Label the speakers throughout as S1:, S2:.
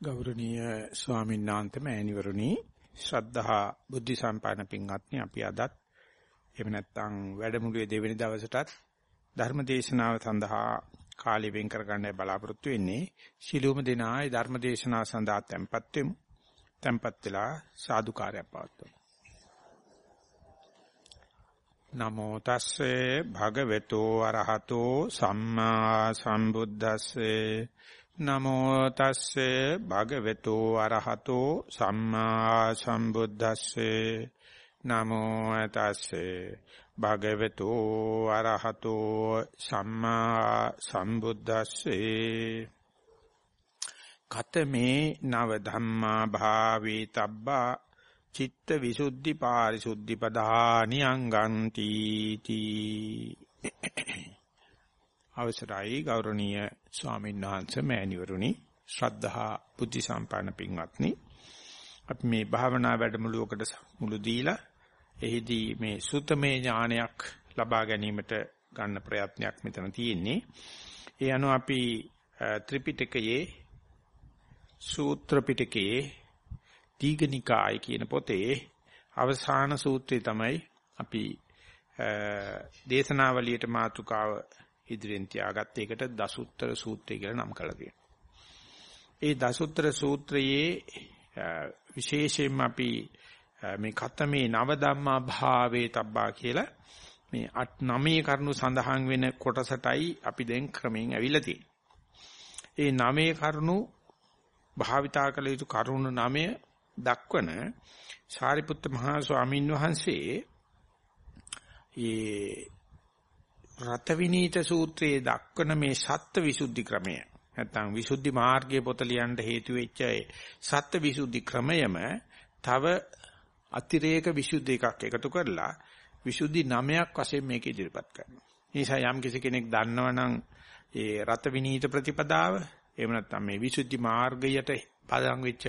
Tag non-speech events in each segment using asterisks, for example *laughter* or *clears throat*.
S1: ගෞරවනීය ස්වාමීන් වහන්සේ මෑණිවරුනි ශ්‍රද්ධා බුද්ධ සම්පන්න පින්වත්නි අපි අදත් එහෙම නැත්නම් වැඩමුළුවේ දෙවෙනි දවසටත් ධර්ම දේශනාව සඳහා කාලය වෙන් කරගන්නයි බලාපොරොත්තු වෙන්නේ. ශිළුම දිනායි ධර්ම දේශනාව සඳහා tempත් වෙමු. tempත් වෙලා සාදුකාරයක් පවත්වමු. නමෝ තස්සේ භගවතු අරහතෝ සම්මා සම්බුද්දස්සේ නමෝ තස්සේ භගවතු අරහතෝ සම්මා සම්බුද්දස්සේ. නමෝ තස්සේ භගවතු අරහතෝ සම්මා සම්බුද්දස්සේ. කතමේ නව ධම්මා භාවේ තබ්බා චිත්ත විසුද්ධි පාරිසුද්ධි පදානි අංගන්ති තී. අවසරයි ගෞරවනීය ස්වාමීන් වහන්සේ මෑණිවරුනි. ශ්‍රද්ධහා බුද්ධ සම්පන්න පින්වත්නි. අපි මේ භාවනා වැඩමුළුවකට මුළු දීලා එහිදී මේ සුතමේ ඥානයක් ලබා ගැනීමට ගන්න ප්‍රයත්නයක් මෙතන තියෙන්නේ. ඒ අනුව අපි ත්‍රිපිටකයේ සූත්‍ර පිටකයේ දීඝනිකාය කියන පොතේ අවසාන සූත්‍රය තමයි අපි දේශනාවලියට මාතෘකාව ඉදිරියෙන් තියාගත්ත එකට දසුත්තර සූත්‍රය කියලා නම් කරලා තියෙනවා. ඒ දසුත්තර සූත්‍රයේ විශේෂයෙන්ම අපි මේ කතමේ නව ධම්මා භාවේ තබ්බා කියලා මේ අට නවයේ කරුණු සඳහන් වෙන කොටසටයි අපි දැන් ක්‍රමයෙන් ඇවිල්ලා තියෙන්නේ. ඒ නවයේ කරුණු භාවිතා කළ යුතු කරුණු නවය දක්වන සාරිපුත්ත මහා ස්වාමීන් වහන්සේ ඒ රතවිනීත සූත්‍රයේ දක්වන මේ සත්ත්ව විසුද්ධි ක්‍රමය නැත්නම් විසුද්ධි මාර්ගයේ පොත ලියන්න හේතු වෙච්ච සත්ත්ව විසුද්ධි ක්‍රමයම තව අතිරේක විසුද්ධි එකක් එකතු කරලා විසුද්ධි නමයක් වශයෙන් මේක ඉදිරිපත් කරනවා. නිසා යම් කිසි කෙනෙක් දන්නවනම් ඒ රතවිනීත ප්‍රතිපදාව එහෙම නැත්නම් මේ විසුද්ධි මාර්ගයට පදන් වෙච්ච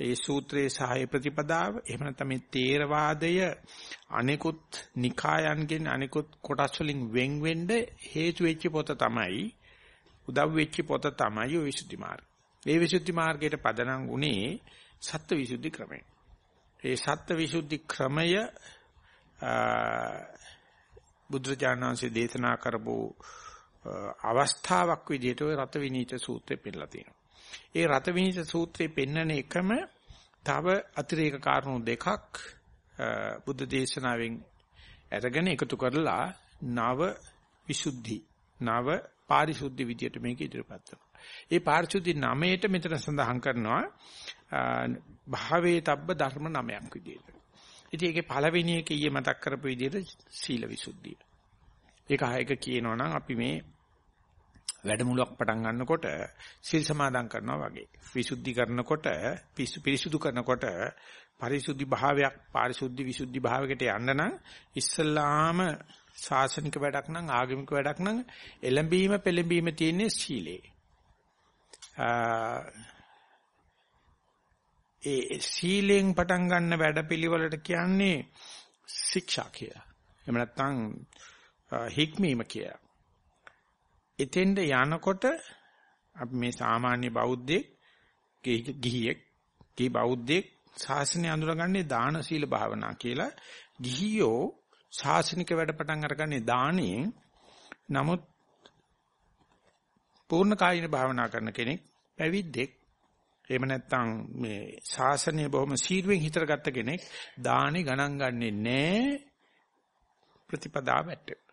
S1: ඒ සූත්‍රයේ සහාය ප්‍රතිපදාව එහෙම නැත්නම් මේ තේරවාදය අනිකුත් නිකායන්ගෙන් අනිකුත් කොටස් වලින් වෙන් වෙන්න හේතු වෙච්ච පොත තමයි උදව් වෙච්ච පොත තමයි ඔය විසුද්ධි මාර්ගය. මේ විසුද්ධි මාර්ගයට පදනම් උනේ සත්‍ය විසුද්ධි ක්‍රමය. ඒ සත්‍ය විසුද්ධි ක්‍රමය බුද්ධජානනාංශයේ දේශනා කරපු අවස්ථාවක් විදිහට ඔය රත විනීත සූත්‍රය පෙන්නලා තියෙනවා. ඒ රත විනීත සූත්‍රයේ පෙන්වන එකම තව අතිරේක කාරණු දෙකක් බුද්ධ දේශනාවෙන් අරගෙන එකතු කරලා නව විසුද්ධි නව පාරිශුද්ධි විදියට මේක ඉදිරිපත් කරනවා. ඒ පාරිශුද්ධි නමයට මෙතන සඳහන් කරනවා භාවේ තබ්බ ධර්ම නමයක් විදියට. ඉතින් ඒකේ පළවෙනි එක ඊයේ මතක් කරපු විදියට සීල විසුද්ධිය. ඒක ආයක කියනවා නම් අපි මේ වැඩමුළුවක් පටන් ගන්නකොට සිල් සමාදන් කරනවා වගේ. විසුද්ධි කරනකොට පිරිසුදු කරනකොට පරිසුද්ධි භාවයක් පාරිශුද්ධි විසුද්ධි භාවයකට යන්න නම් ඉස්සල්ලාම ශාසනික වැඩක් නම් ආගමික වැඩක් නම් එළඹීම පෙළඹීම තියෙන්නේ සීලේ. ඒ සීලෙන් පටන් ගන්න වැඩපිළිවෙලට කියන්නේ ශික්ෂා කියලා. එහෙම නැත්නම් හික්මීම කියලා. එතෙන්ද යනකොට අපි මේ සාමාන්‍ය බෞද්ධයෙක් ගිහියෙක් කී බෞද්ධයෙක් ශාසනය අඳුරගන්නේ දාන සීල භාවනා කියලා. ගිහියෝ ශාසනික වැඩ පටන් අරගන්නේ දාණයෙන් නමුත් පූර්ණ කායින භාවනා කරන කෙනෙක් පැවිද්දෙක් එහෙම නැත්නම් මේ ශාසනය බොහොම සීරුවෙන් හිතර ගත්ත කෙනෙක් දානේ ගණන් ගන්නෙ නෑ. ප්‍රතිපදාව වැටේ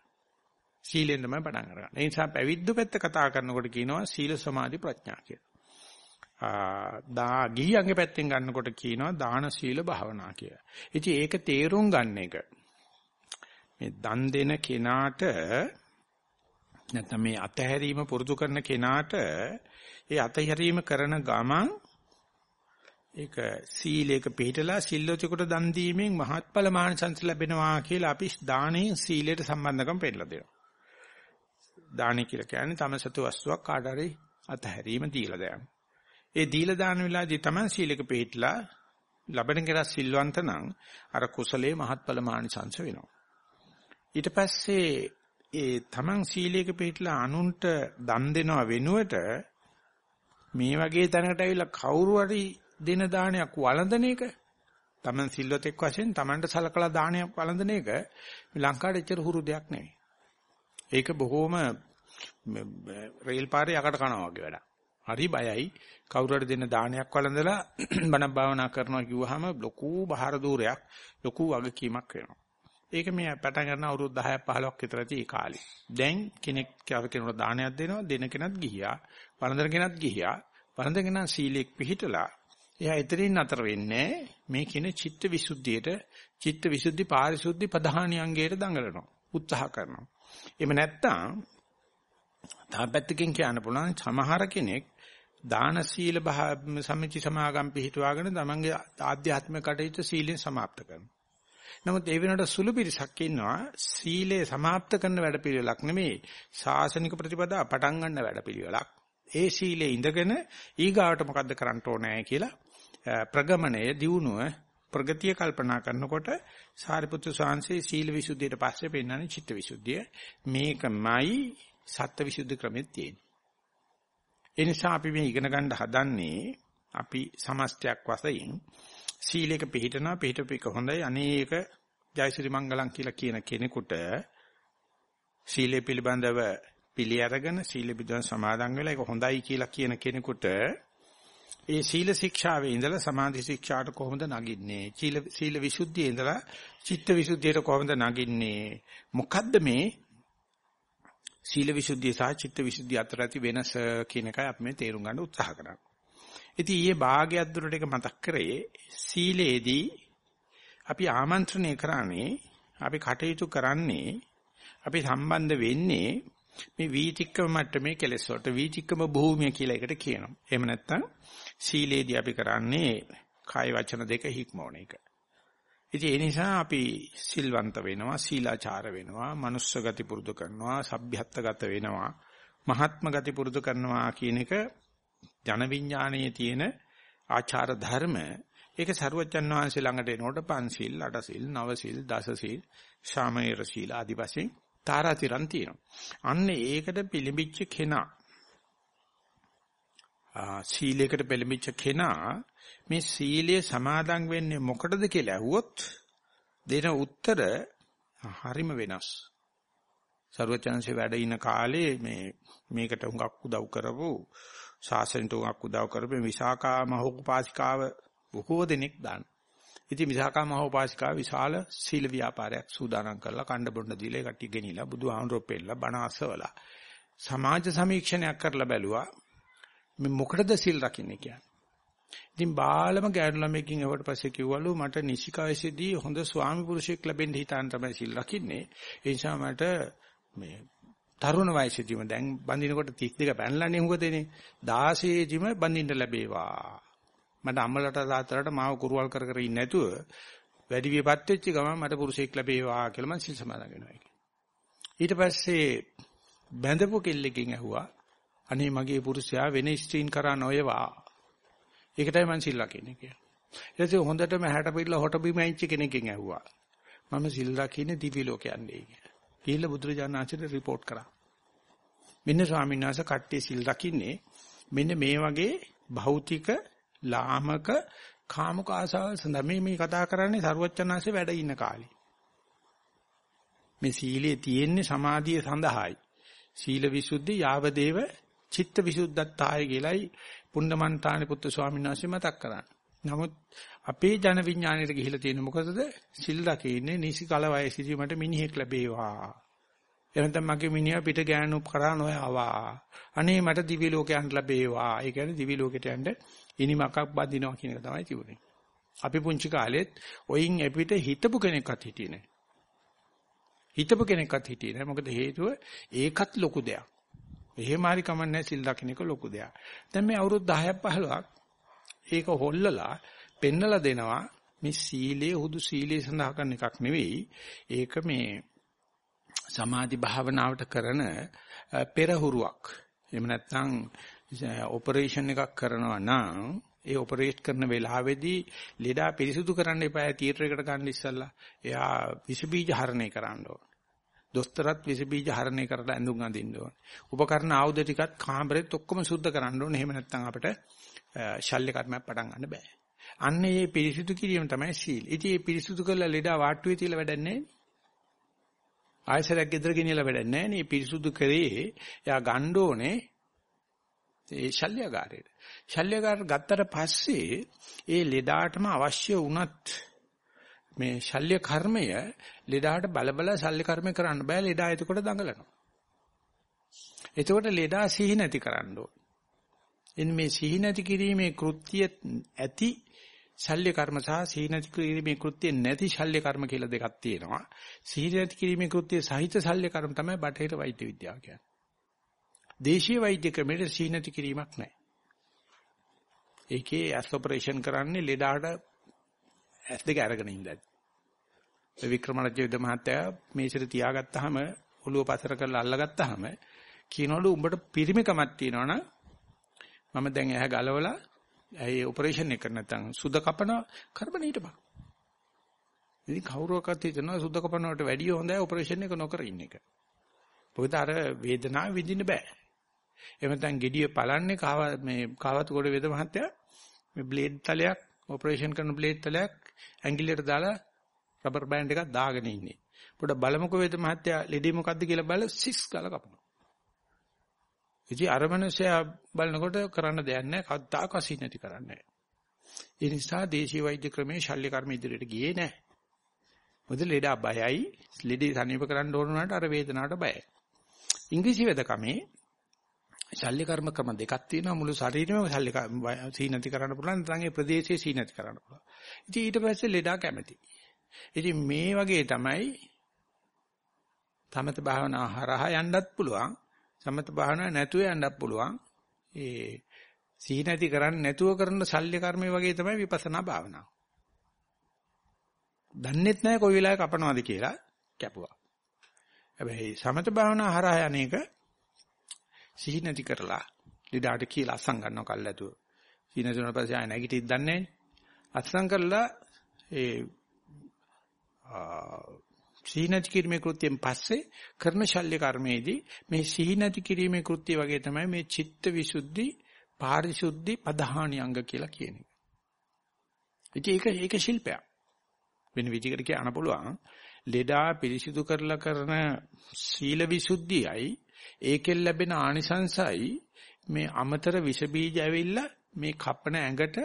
S1: සීලෙන් තමයි පටන් අරගන්නේ. ඒ නිසා පැවිද්දු පැත්ත කතා කරනකොට කියනවා සීල සමාධි ප්‍රඥා කියලා. දා ගිහියන්ගේ පැත්තෙන් ගන්නකොට කියනවා දාන සීල භාවනා කියලා. ඉතින් ඒක තේරුම් ගන්න එක මේ දන් දෙන කෙනාට නැත්නම් මේ අතහැරීම පුරුදු කරන කෙනාට ඒ අතහැරීම කරන ගමන් ඒක සීලයක පිළිටලා සිල්ලෝචෙකුට දන් දීමෙන් මහත්ඵල මානසංස ලැබෙනවා කියලා අපි දාණයෙන් සීලයට සම්බන්ධකම් පෙන්නලා දෙනවා. දානය කියලා කියන්නේ තම සතු වස්තුවක් කාට හරි අතහැරීම දීලා දයන්. ඒ දීලා දාන වෙලාවේදී තමයි සීලක පිළිහිట్లా ලබන කෙනා සිල්වන්ත නම් අර කුසලයේ මහත්ඵල මානිසංශ වෙනවා. ඊට පස්සේ ඒ තමන් සීලයක පිළිහිట్లా අනුන්ට දන් දෙනවා වෙනුවට මේ වගේ තැනකට ඇවිල්ලා කවුරු හරි දෙන දානයක් වළඳන එක තමන් සිල්වතෙක් වශයෙන් තමන්ට සලකලා දානයක් වළඳන එක ලංකාවේ ඇත්තට හුරු දෙයක් නෙවෙයි. ඒක බොහොම රේල් පාරේ යකට කනවා වගේ වැඩක්. හරි බයයි කවුරු හරි දෙන දානයක් වළඳලා *clears throat* බණක් භාවනා කරනවා කිව්වහම ලොකු බහාර දූරයක් ලොකු වගකීමක් වෙනවා. ඒක මේ පටන් ගන්න අවුරුදු 10ක් 15ක් විතර ඇති ඒ කාලේ. දැන් කෙනෙක් කව කෙනෙකුට දානයක් දෙනවා දෙන කෙනත් ගිහියා වළඳන කෙනත් ගිහියා වළඳන කෙනා සීලෙක් පිළිහිටලා එයා එතනින් නතර වෙන්නේ මේ කියන චිත්ත විසුද්ධියට චිත්ත විසුද්ධි පාරිශුද්ධි ප්‍රධාන අංගයට දඟලනවා උත්සාහ කරනවා. එහෙම නැත්නම් තාපැත්තකින් කියන්න පුළුවන් සමහර කෙනෙක් දාන සීල සමිති සමාගම් පිහිටුවාගෙන තමන්ගේ ආධ්‍යාත්මික කටයුතු සීලෙන් සමාප්ත කරනවා. නමුත් ඒ වෙනකොට සුළු පිරිසක් ඉන්නවා සීලය සමාප්ත කරන වැඩපිළිවෙලක් නෙමෙයි සාසනික ප්‍රතිපදා පටන් ගන්න වැඩපිළිවෙලක්. ඒ සීලේ ඉඳගෙන ඊගාවට මොකද්ද කරන්න ඕනේ කියලා ප්‍රගමණය දියුණුව ප්‍රගතිය කල්පනා කරනකොට සාරිපුත්‍ර සාංශේ සීල විසුද්ධියට පස්සේ පෙන්වන්නේ චිත්ත විසුද්ධිය. මේකමයි සත්ත්ව විසුද්ධි ක්‍රමෙත් තියෙන්නේ. ඒ නිසා අපි මේ ඉගෙන ගන්න හදන්නේ අපි සමස්තයක් වශයෙන් සීලයක පිළිටනවා පිළිටපික හොඳයි අනේක ජයසිරි මංගලම් කියලා කියන කෙනෙකුට සීලය පිළිබඳව පිළි අරගෙන සීල පිළිබඳව සමාදන් වෙලා ඒක හොඳයි කියලා කියන කෙනෙකුට ඒ සීල ශික්ෂාවේ ඉඳලා සමාධි ශික්ෂාට කොහොමද නගින්නේ? සීල සීල විසුද්ධියේ ඉඳලා චිත්ත විසුද්ධියට කොහොමද නගින්නේ? මොකද්ද මේ සීල විසුද්ධිය සහ චිත්ත විසුද්ධිය අතර ඇති වෙනස කියන එකයි අපි මේ තේරුම් ගන්න උත්සාහ කරන්නේ. ඉතින් ඊයේ භාගයක් දුරට එක මතක් කරේ සීලේදී අපි ආමන්ත්‍රණය කරන්නේ අපි කටයුතු කරන්නේ අපි සම්බන්ධ වෙන්නේ මේ වීතික්කම මට්ටමේ කෙලෙස් වලට වීතික්කම භූමිය කියලා එකට කියනවා. එහෙම නැත්නම් සීලේදී අපි කරන්නේ කාය වචන දෙක හික්මවන එක. ඉතින් ඒ නිසා අපි සිල්වන්ත වෙනවා, සීලාචාර වෙනවා, මනුස්ස ගති පුරුදු කරනවා, සભ્યත්ත ගත වෙනවා, මහත්ම ගති පුරුදු කරනවා කියන එක ජන විඥානයේ තියෙන ආචාර ධර්ම ඒක සරුවච්චන් වහන්සේ ළඟට එනකොට පන්සිල්, අටසිල්, නවසිල්, දසසිල්, ශාමීර සීල ආදි වශයෙන් තාරාතිරම් තියෙනවා. අන්න ඒකට පිළිඹිච්ච කෙනා සීලයකට පෙළඹිච්ච කෙනා මේ සීලය සමාදන් වෙන්නේ මොකටද කියලා ඇහුවොත් දෙන උත්තර හරිම වෙනස්. සරුවචනන්සේ වැඩ ඉන කාලේ මේ මේකට හුඟක් උදව් කරපු ශාසනයට හුඟක් උදව් කරපු විසාකා මහෝපාසිකාව බොහෝ දෙනෙක් දාන. ඉතින් විසාකා මහෝපාසිකාව විශාල සීල ව්‍යාපාරයක් සූදානම් කරලා කණ්ඩ බොණ්ඩ දීලා කට්ටිය ගෙනිලා බුදුහාමුදුරුවෝ පෙන්නලා බණ අසවලා සමාජ සමීක්ෂණයක් කරලා බැලුවා මේ මොකටද සිල් රකින්නේ කියන්නේ. ඉතින් බාලම ගෑනු ළමයකින් එවට පස්සේ කිව්වලු මට නිසිකායසේදී හොඳ ස්වාමි පුරුෂයෙක් ලැබෙන්න හිතාන තමයි සිල් රකින්නේ. ඒ නිසා මට මේ තරුණ වයසේදීම දැන් බඳිනකොට 32 පැනලානේ හුඟදෙනේ 16 දිම බඳින්න ලැබේවා. මට අම්මලට තාත්තලට මාව කුරුවල් කර කර ඉන්නේ නැතුව වැඩි විපත් වෙච්ච ගමන් මට පුරුෂයෙක් ලැබේවා කියලා මම සිල් සමාදන් වෙනවා ඊට පස්සේ බැඳපු කෙල්ලකින් ඇහුවා අනේ මගේ පුරුෂයා වෙන ස්ත්‍රීන් කරා නොයවා. ඒකටයි මං සිල් රකින්නේ කියලා. ඊට පස්සේ හොඳටම හැට පිටලා හොට බිම ඇවිච්ච කෙනකින් ඇහුවා. මම සිල් රකින්නේ දිවි ලෝකයන්දී කියලා. ගිහිල්ලා බුදුරජාණන් වහන්සේට report කරා. මෙන්න ස්වාමීන් වහන්සේ කට්ටිය සිල් රකින්නේ මෙන්න මේ වගේ භෞතික ලාමක කාමක ආසාවල් සඳහා මේ මේ කතා කරන්නේ සරුවච්චන්හන්සේ වැඩ ඉන්න කාලේ. මේ සීලයේ තියෙන්නේ සමාධිය සඳහායි. සීල විසුද්ධි යාවදේව චිත්ත විසුද්ධත්තාය කියලයි පුණ්ඩමන්තානි පුත්තු ස්වාමීන් වහන්සේ මතක් කරන්නේ. නමුත් අපේ ජන විඥාණයට ගිහිලා තියෙන මොකද? සිල් රකින්නේ නිසි කල වයසේදී මට මිනිහෙක් ලැබේවා. එහෙනම් මගේ මිනිහා පිට ගෑනු කරා නොයාවා. අනේ මට දිවි ලෝකයන්ට ලැබේවා. ඒ කියන්නේ දිවි ලෝකෙට යන්න ඉනිමකක් බඳිනවා කියන එක තමයි තිබුණේ. අපි පුංචි කාලෙත් ඔයින් එපිට හිතපු කෙනෙක්වත් හිටියේ නැහැ. හිතපු කෙනෙක්වත් හිටියේ නැහැ. මොකද හේතුව ඒකත් ලොකු දෙයක්. එහෙම හරි කමන්නේ සිල් දකින්න එක ලොකු දෙයක්. දැන් මේ අවුරුදු 10ක් 15ක් ඒක හොල්ලලා පෙන්නලා දෙනවා මේ සීලයේ හුදු සීලයේ සඳහා කරන එකක් නෙවෙයි. ඒක මේ සමාධි භාවනාවට කරන පෙරහුරුවක්. එහෙම නැත්නම් ඔපරේෂන් එකක් කරනවා නම් ඒ ඔපරේට් කරන වෙලාවේදී ලෙඩා පිරිසුදු කරන්න එපා තියටර් එකට ගන්න ඉස්සල්ලා. එයා විස බීජ හරණය කරන්න ඕන. දොස්තරත් විස බීජ හරණය කරලා ඇඳුම් අඳින්න ඕනේ. උපකරණ ආයුධ ටිකත් කාමරෙත් ඔක්කොම සුද්ධ කරන්න ඕනේ. එහෙම නැත්නම් අපිට ශල්‍ය කර්මයක් පටන් ගන්න බෑ. අන්න ඒ පිරිසිදු කිරීම තමයි සීල්. ඉතින් මේ පිරිසිදු කරලා ලෙඩා වාට්ටුවේ තියලා වැඩක් නැහැ. ආයසරයක් ගෙදර ගෙනියලා වැඩක් නැහැ නේ. පිරිසුදු කරේ එයා ගන්න ඕනේ ඒ ශල්‍යගාරයට. ශල්‍යගාර ගත්තට පස්සේ ඒ ලෙඩාටම අවශ්‍ය වුණත් මේ ශල්‍ය කර්මය ලෙඩාට බලබල ශල්‍ය කර්මය කරන්න බෑ ලෙඩා එතකොට දඟලනවා. එතකොට ලෙඩා සිහි නැති කරන්න ඕන. එන්න මේ සිහි නැති කිරීමේ කෘත්‍ය ඇති ශල්‍ය කර්ම සහ සිහි නැති කිරීමේ කෘත්‍ය නැති ශල්‍ය කර්ම කියලා දෙකක් තියෙනවා. සිහි නැති කිරීමේ කෘත්‍ය සහිත ශල්‍ය කර්ම තමයි බටහිර වෛද්‍ය විද්‍යාව කියන්නේ. දේශීය වෛද්‍ය ක්‍රමයේ සිහි නැති කිරීමක් නැහැ. ඒකේ ඇස් ඔපරේෂන් කරන්නේ ලෙඩාට ඇස් දෙක අරගෙන ඉඳලා. වික්‍රමරජ්‍ය යුද මහත්තයා මේසෙට තියාගත්තාම ඔළුව පසර කරලා අල්ලගත්තාම කියනවලු උඹට පිරිමිකමක් තියෙනවනම් මම දැන් ඇහැ ගලවලා ඇයි ඔපරේෂන් එක නැත්නම් සුද කපන කරබන හිටපන්. ඉතින් කවුරුවක්වත් හිතනවා සුද කපනවට වැඩිය හොඳයි ඔපරේෂන් එක නොකර ඉන්න එක. මොකද අර වේදනාව විඳින්න බෑ. එහෙම නැත්නම් gediya පලන්නේ කාව මේ කාවතු කොට වේද මහත්තයා මේ බ්ලේඩ් තලයක් ඔපරේෂන් කරන බ්ලේඩ් තලයක් ඇඟිල්ලට දාලා රබර් බෑන්ඩ් එකක් දාගෙන ඉන්නේ. පොඩ බලමුකෝ වේද මහත්තයා ලෙඩේ මොකද්ද කියලා බල සික්ස් ගාලා කපනවා. ඉතින් අර මනුස්සයා බලනකොට කරන්න දෙයක් නැහැ කද්දාක අසි නැති කරන්නේ. ඒ නිසා දේශීය වෛද්‍ය ක්‍රමයේ ශල්‍ය කර්ම ඉදිරියට ගියේ නැහැ. මොකද ලෙඩා බයයි ලෙඩේ සනීප කරන්න ඕන වුණාට අර වේදනාවට බයයි. ඉංග්‍රීසි වෙදකමේ ශල්‍ය කර්ම ක්‍රම දෙකක් තියෙනවා මුළු ශරීරෙම ශල්‍ය සීනති කරන්න පුළුවන් නැත්නම් ඒ ප්‍රදේශයේ සීනති කරන්න පුළුවන්. ඉතින් ඊට පස්සේ ලෙඩා කැමති. ඉතින් මේ වගේ තමයි තමත භාවනා හරහා යන්නත් පුළුවන්. සමත භාවනා නැතුව යන්නත් පුළුවන්. ඒ සීනති කරන්නේ නැතුව කරන ශල්‍ය කර්මය වගේ තමයි විපස්සනා භාවනාව. දන්නෙත් නැහැ කොයි වෙලාවක කපනවද කියලා කැපුවා. හැබැයි සමත භාවනා හරහා යන්නේක සිහි නැති කරලා ලීඩාට කියලා අසං ගන්නව කල්ලාතුව. සිහි නැතුනට පස්සේ ආය නැගිටිත් දන්නේ අසං කරලා ඒ සිහි නැති කිරීමේ කෘත්‍යයෙන් පස්සේ කරන ශල්‍ය කර්මයේදී මේ සිහි නැති කිරීමේ කෘත්‍ය වගේ තමයි මේ චිත්ත විසුද්ධි පාරිශුද්ධි පධාණි අංග කියලා කියන්නේ. ඉතින් ඒක ඒක ශිල්පයක්. වෙන විදිහකට කියන්න පුළුවන්. ලෙඩා පිරිසිදු කරලා කරන සීල විසුද්ධියයි ඒකෙන් ලැබෙන ආනිසංසයි මේ අමතර විස බීජ ඇවිල්ලා මේ කපන ඇඟට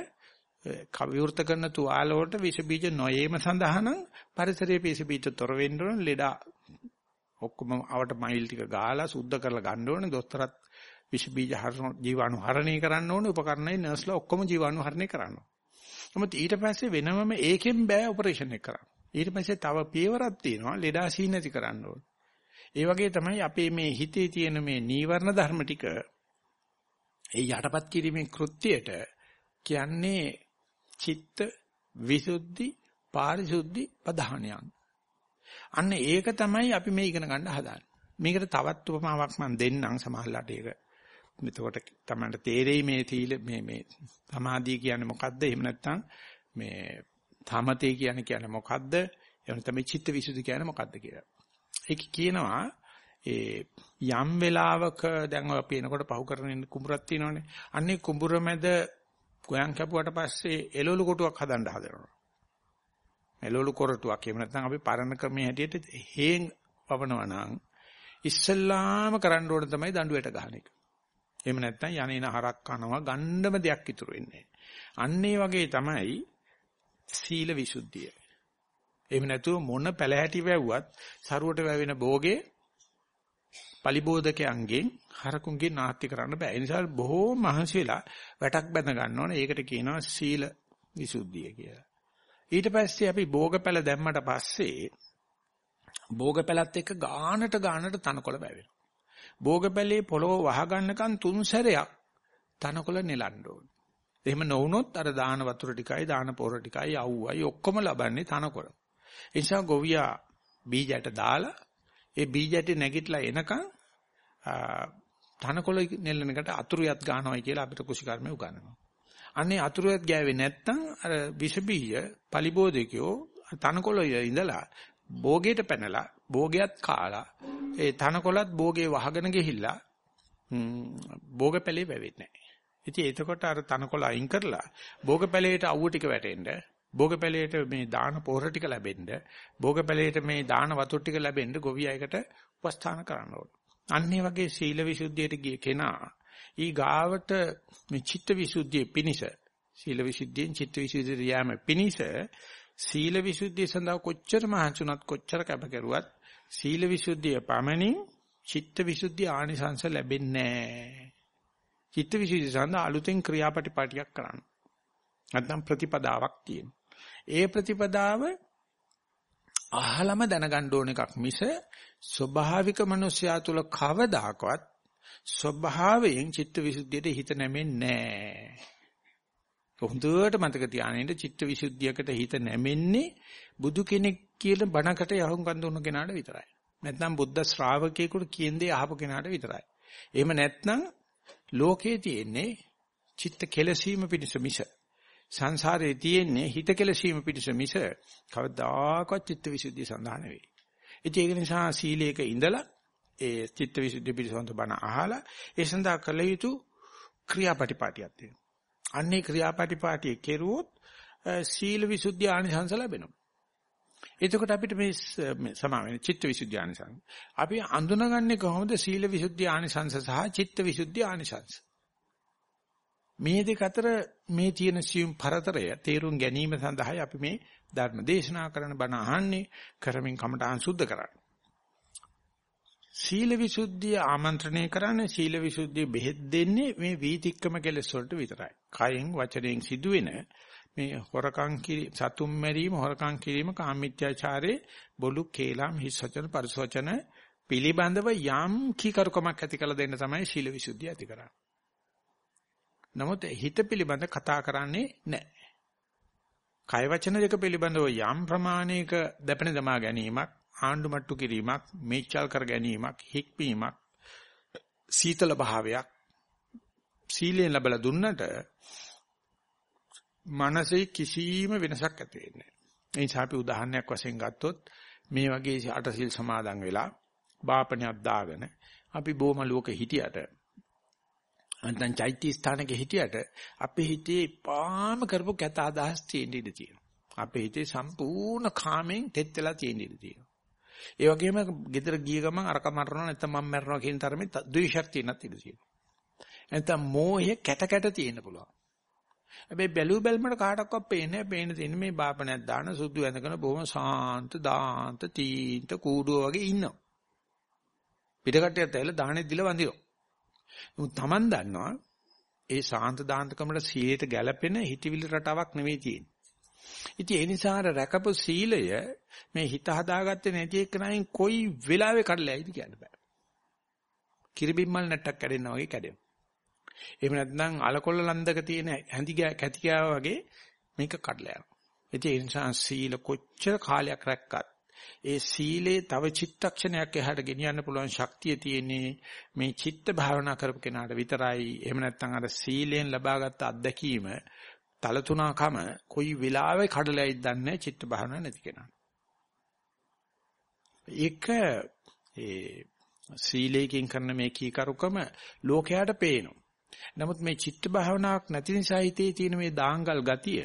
S1: කවිවෘත කරන තුවාල වලට විස බීජ නොයේම සඳහා නම් පරිසරයේ විස බීජ තොර වෙන්න ඕන ලෙඩා ඔක්කොම අවට මයිල් ටික ගාලා සුද්ධ කරලා ගන්න ඕනේ. දොස්තරත් විස බීජ හරන ජීවාණු හරණය කරන්න ඕනේ. උපකරණයි නර්ස්ලා ඔක්කොම ජීවාණු හරණය කරන්න නමුත් ඊට පස්සේ වෙනමම ඒකෙන් බෑ ඔපරේෂන් එක කරන්න. ඊට පස්සේ තව පියවරක් තියෙනවා ලෙඩා සීනති කරන්න ඕනේ. ඒ වගේ තමයි අපේ මේ හිතේ තියෙන මේ නීවරණ ධර්ම ටික ඒ යටපත් කිරීමේ කෘත්‍යයට කියන්නේ චිත්ත විසුද්ධි පාරිශුද්ධි පධානයන්. අන්න ඒක තමයි අපි මේ ඉගෙන ගන්න හදාන්නේ. මේකට තවත් උපමාවක් මම දෙන්නම් සමහරලාට ඒක. එතකොට තමයි තේරෙයි මේ තීල මේ මේ සමාධිය කියන්නේ මොකද්ද? එහෙම නැත්නම් මේ තමතේ කියන්නේ කියන්නේ මොකද්ද? එහෙම නැත්නම් මේ චිත්ත විසුද්ධි කියන්නේ මොකද්ද කියලා. ඒක කියනවා ඒ යම් වෙලාවක දැන් ඔය අපි එනකොට පහු කරන කුඹුරක් තියෙනවනේ. අන්නේ කුඹුර මැද ගොයන් කැපුවට පස්සේ එළවලු කොටුවක් හදන්න හදනවා. එළවලු කොරටුවක් එහෙම නැත්නම් අපි පරණ ක්‍රමයේ හැටියට හේන් පවනවා නම් ඉස්සල්ලාම කරන්න ඕන තමයි දඬුවට ගහන එක. එහෙම නැත්නම් යන්නේන හරක් කනවා ගණ්ඩම දෙයක් ඉතුරු වෙන්නේ. අන්න වගේ තමයි සීල විසුද්ධිය. එහෙම නැතුව මොන පැලහැටි වැව්වත් සරුවට වැවෙන භෝගේ පලිබෝධකයන්ගෙන් හරකුන්ගේ නාස්ති කරන්න බෑ. ඒ නිසා බොහෝ මහන්සි වෙලා වැටක් බැඳ ගන්න ඕනේ. ඒකට කියනවා සීල විසුද්ධිය කියලා. ඊට පස්සේ අපි භෝගපැල දැම්මට පස්සේ භෝගපැලත් එක්ක ගානට ගානට තනකොළ බැවෙනවා. භෝගපැලේ පොළොව වහ ගන්නකන් තුන් සැරයක් තනකොළ නෙලන්න ඕනේ. එහෙම නොවුනොත් අර දාන වතුර ටිකයි දාන පොර ටිකයි අවුවයි ඔක්කොම ලබන්නේ තනකොළ. ඒ නිසා ගොවියා බීජයට දාලා ඒ බීජයට නැගිටලා එනකන් තනකොළ නෙල්ලනකට අතුරුයත් ගන්නවයි කියලා අපිට කුෂිකර්මය උගන්වනවා. අන්නේ අතුරුයත් ගෑවේ නැත්තම් අර විස බීජ පලිබෝධකයෝ තනකොළ ඉඳලා භෝගයට පැනලා භෝගයත් කාලා ඒ තනකොළත් භෝගේ වහගෙන ගිහිල්ලා භෝග පැලේ වැවෙන්නේ නැහැ. ඉතින් එතකොට අර තනකොළ අයින් කරලා භෝග පැලේට අවුව ටික වැටෙන්න භෝග පැලේට මේ දාන පොහොර ටික ලැබෙන්න භෝග පැලේට මේ දාන වතුර ටික ලැබෙන්න ගොවියයකට උපස්ථාන කරන්න ඕන. අන්නේ වගේ සීල විසුද්ධියට ගිය කෙනා ඊ ගාවට මේ චිත්ත විසුද්ධිය පිනිස සීල විසුද්ධියෙන් චිත්ත විසුද්ධියට යෑම පිනිස සීල විසුද්ධිය සඳහා කොච්චර මහන්සිුණත් කොච්චර කැප කෙරුවත් සීල විසුද්ධිය පමණින් චිත්ත විසුද්ධිය ආනිසංස ලැබෙන්නේ නැහැ. චිත්ත විසුද්ධිය සඳහා අලුතෙන් ක්‍රියාපටිපාටියක් කරන්න. නැත්නම් ප්‍රතිපදාවක් තියෙන. ඒ ප්‍රතිපදාව අහලම දැනගන්න ඕන එකක් මිස ස්වභාවික මනුස්සයා තුල කවදාකවත් ස්වභාවයෙන් චිත්ත විසුද්ධියට හිත නැමෙන්නේ නැහැ. හොඳට මතක තියාගන්න චිත්ත විසුද්ධියකට හිත නැමෙන්නේ බුදු කෙනෙක් කියන බණකට යහුම්කන් දුන්න කෙනාට විතරයි. නැත්නම් බුද්ධ ශ්‍රාවකයෙකුට කියන දේ අහපු කෙනාට විතරයි. එහෙම නැත්නම් ලෝකේ තියෙන්නේ චිත්ත කෙලසීම පිණිස මිස සංසාරේ තියෙන්නේ හිත කෙලසීම පිණිස මිස කවදාකවත් චිත්ත විසුද්ධිය සඳහා නෙවෙයි. ඒක නිසා සීලයක ඉඳලා ඒ චිත්ත විසුද්ධිය පිළිසඳ බණ අහලා ඒ සඳහා කළ යුතු ක්‍රියාපටිපාටියක් තියෙනවා. අන්නේ ක්‍රියාපටිපාටිය කෙරුවොත් සීල විසුද්ධිය ආනිසංස ලැබෙනවා. එතකොට අපිට මේ සමා වෙන චිත්ත විසුද්ධිය ආනිසංස. අපි අඳුනගන්නේ කොහොමද සීල විසුද්ධිය ආනිසංස සහ චිත්ත විසුද්ධිය ආනිසංස? මේ දෙක අතර මේ තියෙන සියුම් පරතරය තේරුම් ගැනීම සඳහායි අපි මේ ධර්ම දේශනා කරන බණ අහන්නේ කරමින් කමටහන් සුද්ධ කරන්නේ. සීල විසුද්ධිය ආමන්ත්‍රණය කරන්නේ සීල විසුද්ධිය බෙහෙත් දෙන්නේ මේ වීතික්කම කෙලෙස් වලට විතරයි. කයෙන් වචනයෙන් සිදුවෙන මේ හොරකම් කිරි සතුම් මැරීම හොරකම් කිරීම කාමීත්‍යාචාරේ බොලු කේලම් හිස් වචන පරිසවචන පිළිබඳව යම් කීකරුකමක් ඇති කළ දෙන්න තමයි සීල විසුද්ධිය ඇති කරන්නේ. නමුත් හිත පිළිබඳ කතා කරන්නේ නැහැ. කය වචන දෙක පිළිබඳව යම් ප්‍රමාණයක දැපෙන දමා ගැනීමක් ආණ්ඩු මට්ටු කිරීමක්, මේචල් කර ගැනීමක්, හික්මීමක්, සීතල භාවයක් සීලයෙන් ලැබලා දුන්නට මනසේ කිසිම වෙනසක් ඇති වෙන්නේ නැහැ. ඒ නිසා අපි උදාහරණයක් වශයෙන් ගත්තොත් මේ වගේ අටසිල් සමාදන් වෙලා බාපණයක් දාගෙන අපි බොමලුවක හිටියට නැත්නම් චෛත්‍ය ස්ථානක හිටියට අපේ හිතේ පාම කරපු කැත අදහස් තියෙන්න ඉඩ තියෙනවා. අපේ හිතේ සම්පූර්ණ කාමෙන් තෙත් වෙලා තියෙන්න ඉඩ තියෙනවා. ඒ වගේම ගෙදර ගිය ගමන් අරක මරනවා නැත්නම් මම මරනවා කියන තරමේ ද්වේෂයක් තියෙනත් ඉඩ තියෙනවා. නැත්නම් මෝහය කැට කැට තියෙන්න පුළුවන්. හැබැයි බැලු බැලමට කාටවත් පේන්නේ නැහැ. පේන තියෙන්නේ මේ බාපණයක් දාන සුදු ඇඳගෙන බොහොම සාන්ත දාන්ත තීන්ත කූඩුව වගේ ඉන්නවා. පිටකට්ටියත් ඇවිල්ලා දාහනේ දිල වඳිනවා. උන් Taman දන්නවා ඒ සාන්ත දාන්තකමට සීලයට ගැළපෙන හිතවිලි රටාවක් නෙවෙයි තියෙන්නේ. ඉතින් ඒ නිසා අර රැකපු සීලය මේ හිත හදාගත්තේ නැති එක්කනයින් කොයි වෙලාවෙ කඩලා යයිද කියන්න බෑ. කිරිබිම්මල් නැට්ටක් කැඩෙනා වගේ කැඩෙනවා. එහෙම නැත්නම් අලකොල්ල ලන්දක තියෙන හැඳි කැතිකාව වගේ මේක කඩලා යනවා. ඉතින් ඒ නිසා සීල කොච්චර කාලයක් රැක්කත් ඒ සීලේ තව චිත්තක්ෂණයක් එහාට ගෙනියන්න පුළුවන් ශක්තිය තියෙන්නේ මේ චිත්ත භාවනා කරපු කෙනාට විතරයි. එහෙම නැත්නම් අර සීලෙන් ලබාගත් අත්දැකීම තලතුණකම කොයි වෙලාවෙ කඩලයිද දන්නේ චිත්ත භාවනා නැති කෙනා. ඒක ඒ සීලයෙන් කරන මේ කීකරුකම ලෝකයට පේනවා. නමුත් මේ චිත්ත භාවනාවක් නැති නිසා හිතේ තියෙන මේ දාංගල් ගතිය,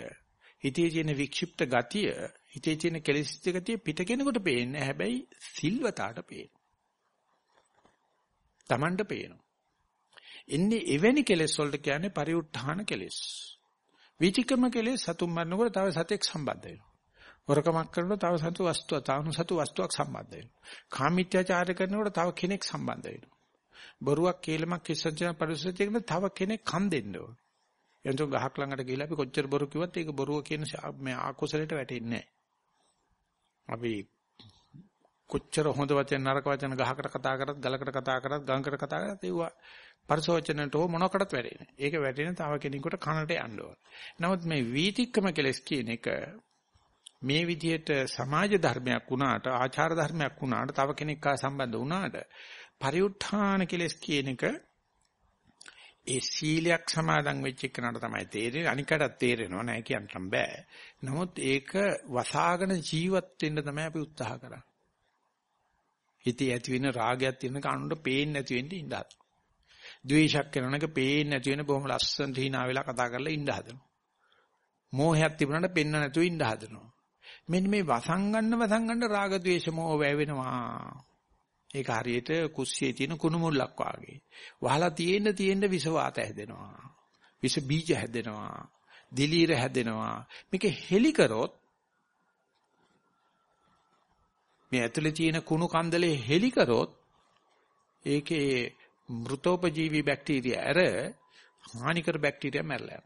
S1: හිතේ තියෙන වික්ෂිප්ත ගතිය, හිතේ තියෙන කෙලෙසිත ගතිය පිට කෙනෙකුට පේන්නේ හැබැයි සිල්වතාට පේනවා. Tamanට පේනවා. එන්නේ එවැනි කෙලෙස් වලට කියන්නේ පරිඋත්ථාන කෙලෙස්. විචිකම කෙලෙස් සතුන් මරනකොට තව සතෙක් සම්බන්ධ වෙනවා. වරකමක් කරනකොට තව සතු වස්තුවක්, තව සතු වස්තුවක් සම්බන්ධ වෙනවා. කාමීත්‍යාචාරය කරනකොට තව කෙනෙක් සම්බන්ධ වෙනවා. බොරුවක් කේලමක් කිස්සජන පරිසුතියකට තව කෙනෙක් කන් දෙන්න ඕන. එතකොට ගහක් ළඟට ගිහිල්ලා අපි කොච්චර බොරු කිව්වත් ඒක බොරුව කියන මේ ආකුසලයට වැටෙන්නේ නැහැ. අපි කොච්චර හොඳ වචන නරක වචන ගහකට කතා කරත් ගලකට කතා කරත් ගඟකට කතා කරත් ඒවා පරිසෝචනට හෝ මොනකටත් වැටෙන්නේ. ඒක වැටෙන තව කෙනෙකුට කනට යන්න ඕන. නමුත් මේ වීතික්කම කෙලස් කියන එක මේ විදිහට සමාජ ධර්මයක් වුණාට ආචාර ධර්මයක් වුණාට තව කෙනෙක් ආ සම්බන්ධ වුණාට පරිඋත්ථාන කෙලස් කියන එක ඒ සීලයක් සමාදන් වෙච්ච එකනට තමයි තේරෙන්නේ අනිකටත් තේරෙනව නෑ කියන්න බෑ. නමුත් ඒක වසාගෙන ජීවත් වෙන්න තමයි අපි උත්සාහ කරන්නේ. හිතේ ඇති වෙන රාගයක් තියෙන කනුන්ට පේන්නේ නැති වෙන්න ඉඳ හදනවා. ද්වේෂයක් කරනක පේන්නේ නැති වෙන බොහොම ලස්සනට hina වෙලා කතා කරලා ඉඳ හදනවා. මෝහයක් තිබුණාට පෙන්න නැතුව ඉඳ හදනවා. මෙන්න මේ වසංගන්න වසංගන්න රාග ද්වේෂ මෝහ වැවෙනවා. ඒක හරියට කුස්සියේ තියෙන කුණු මුල්ලක් වාගේ. වහලා තියෙන්න තියෙන්න විස වාත හැදෙනවා. විස බීජ හැදෙනවා. දිලීර හැදෙනවා. මේක හෙලි කරොත් මේ ඇතුලේ තියෙන කුණු කන්දලේ හෙලි කරොත් ඒකේ මෘතෝපජීවී බැක්ටීරියා ඇර හානිකර බැක්ටීරියා මැරලා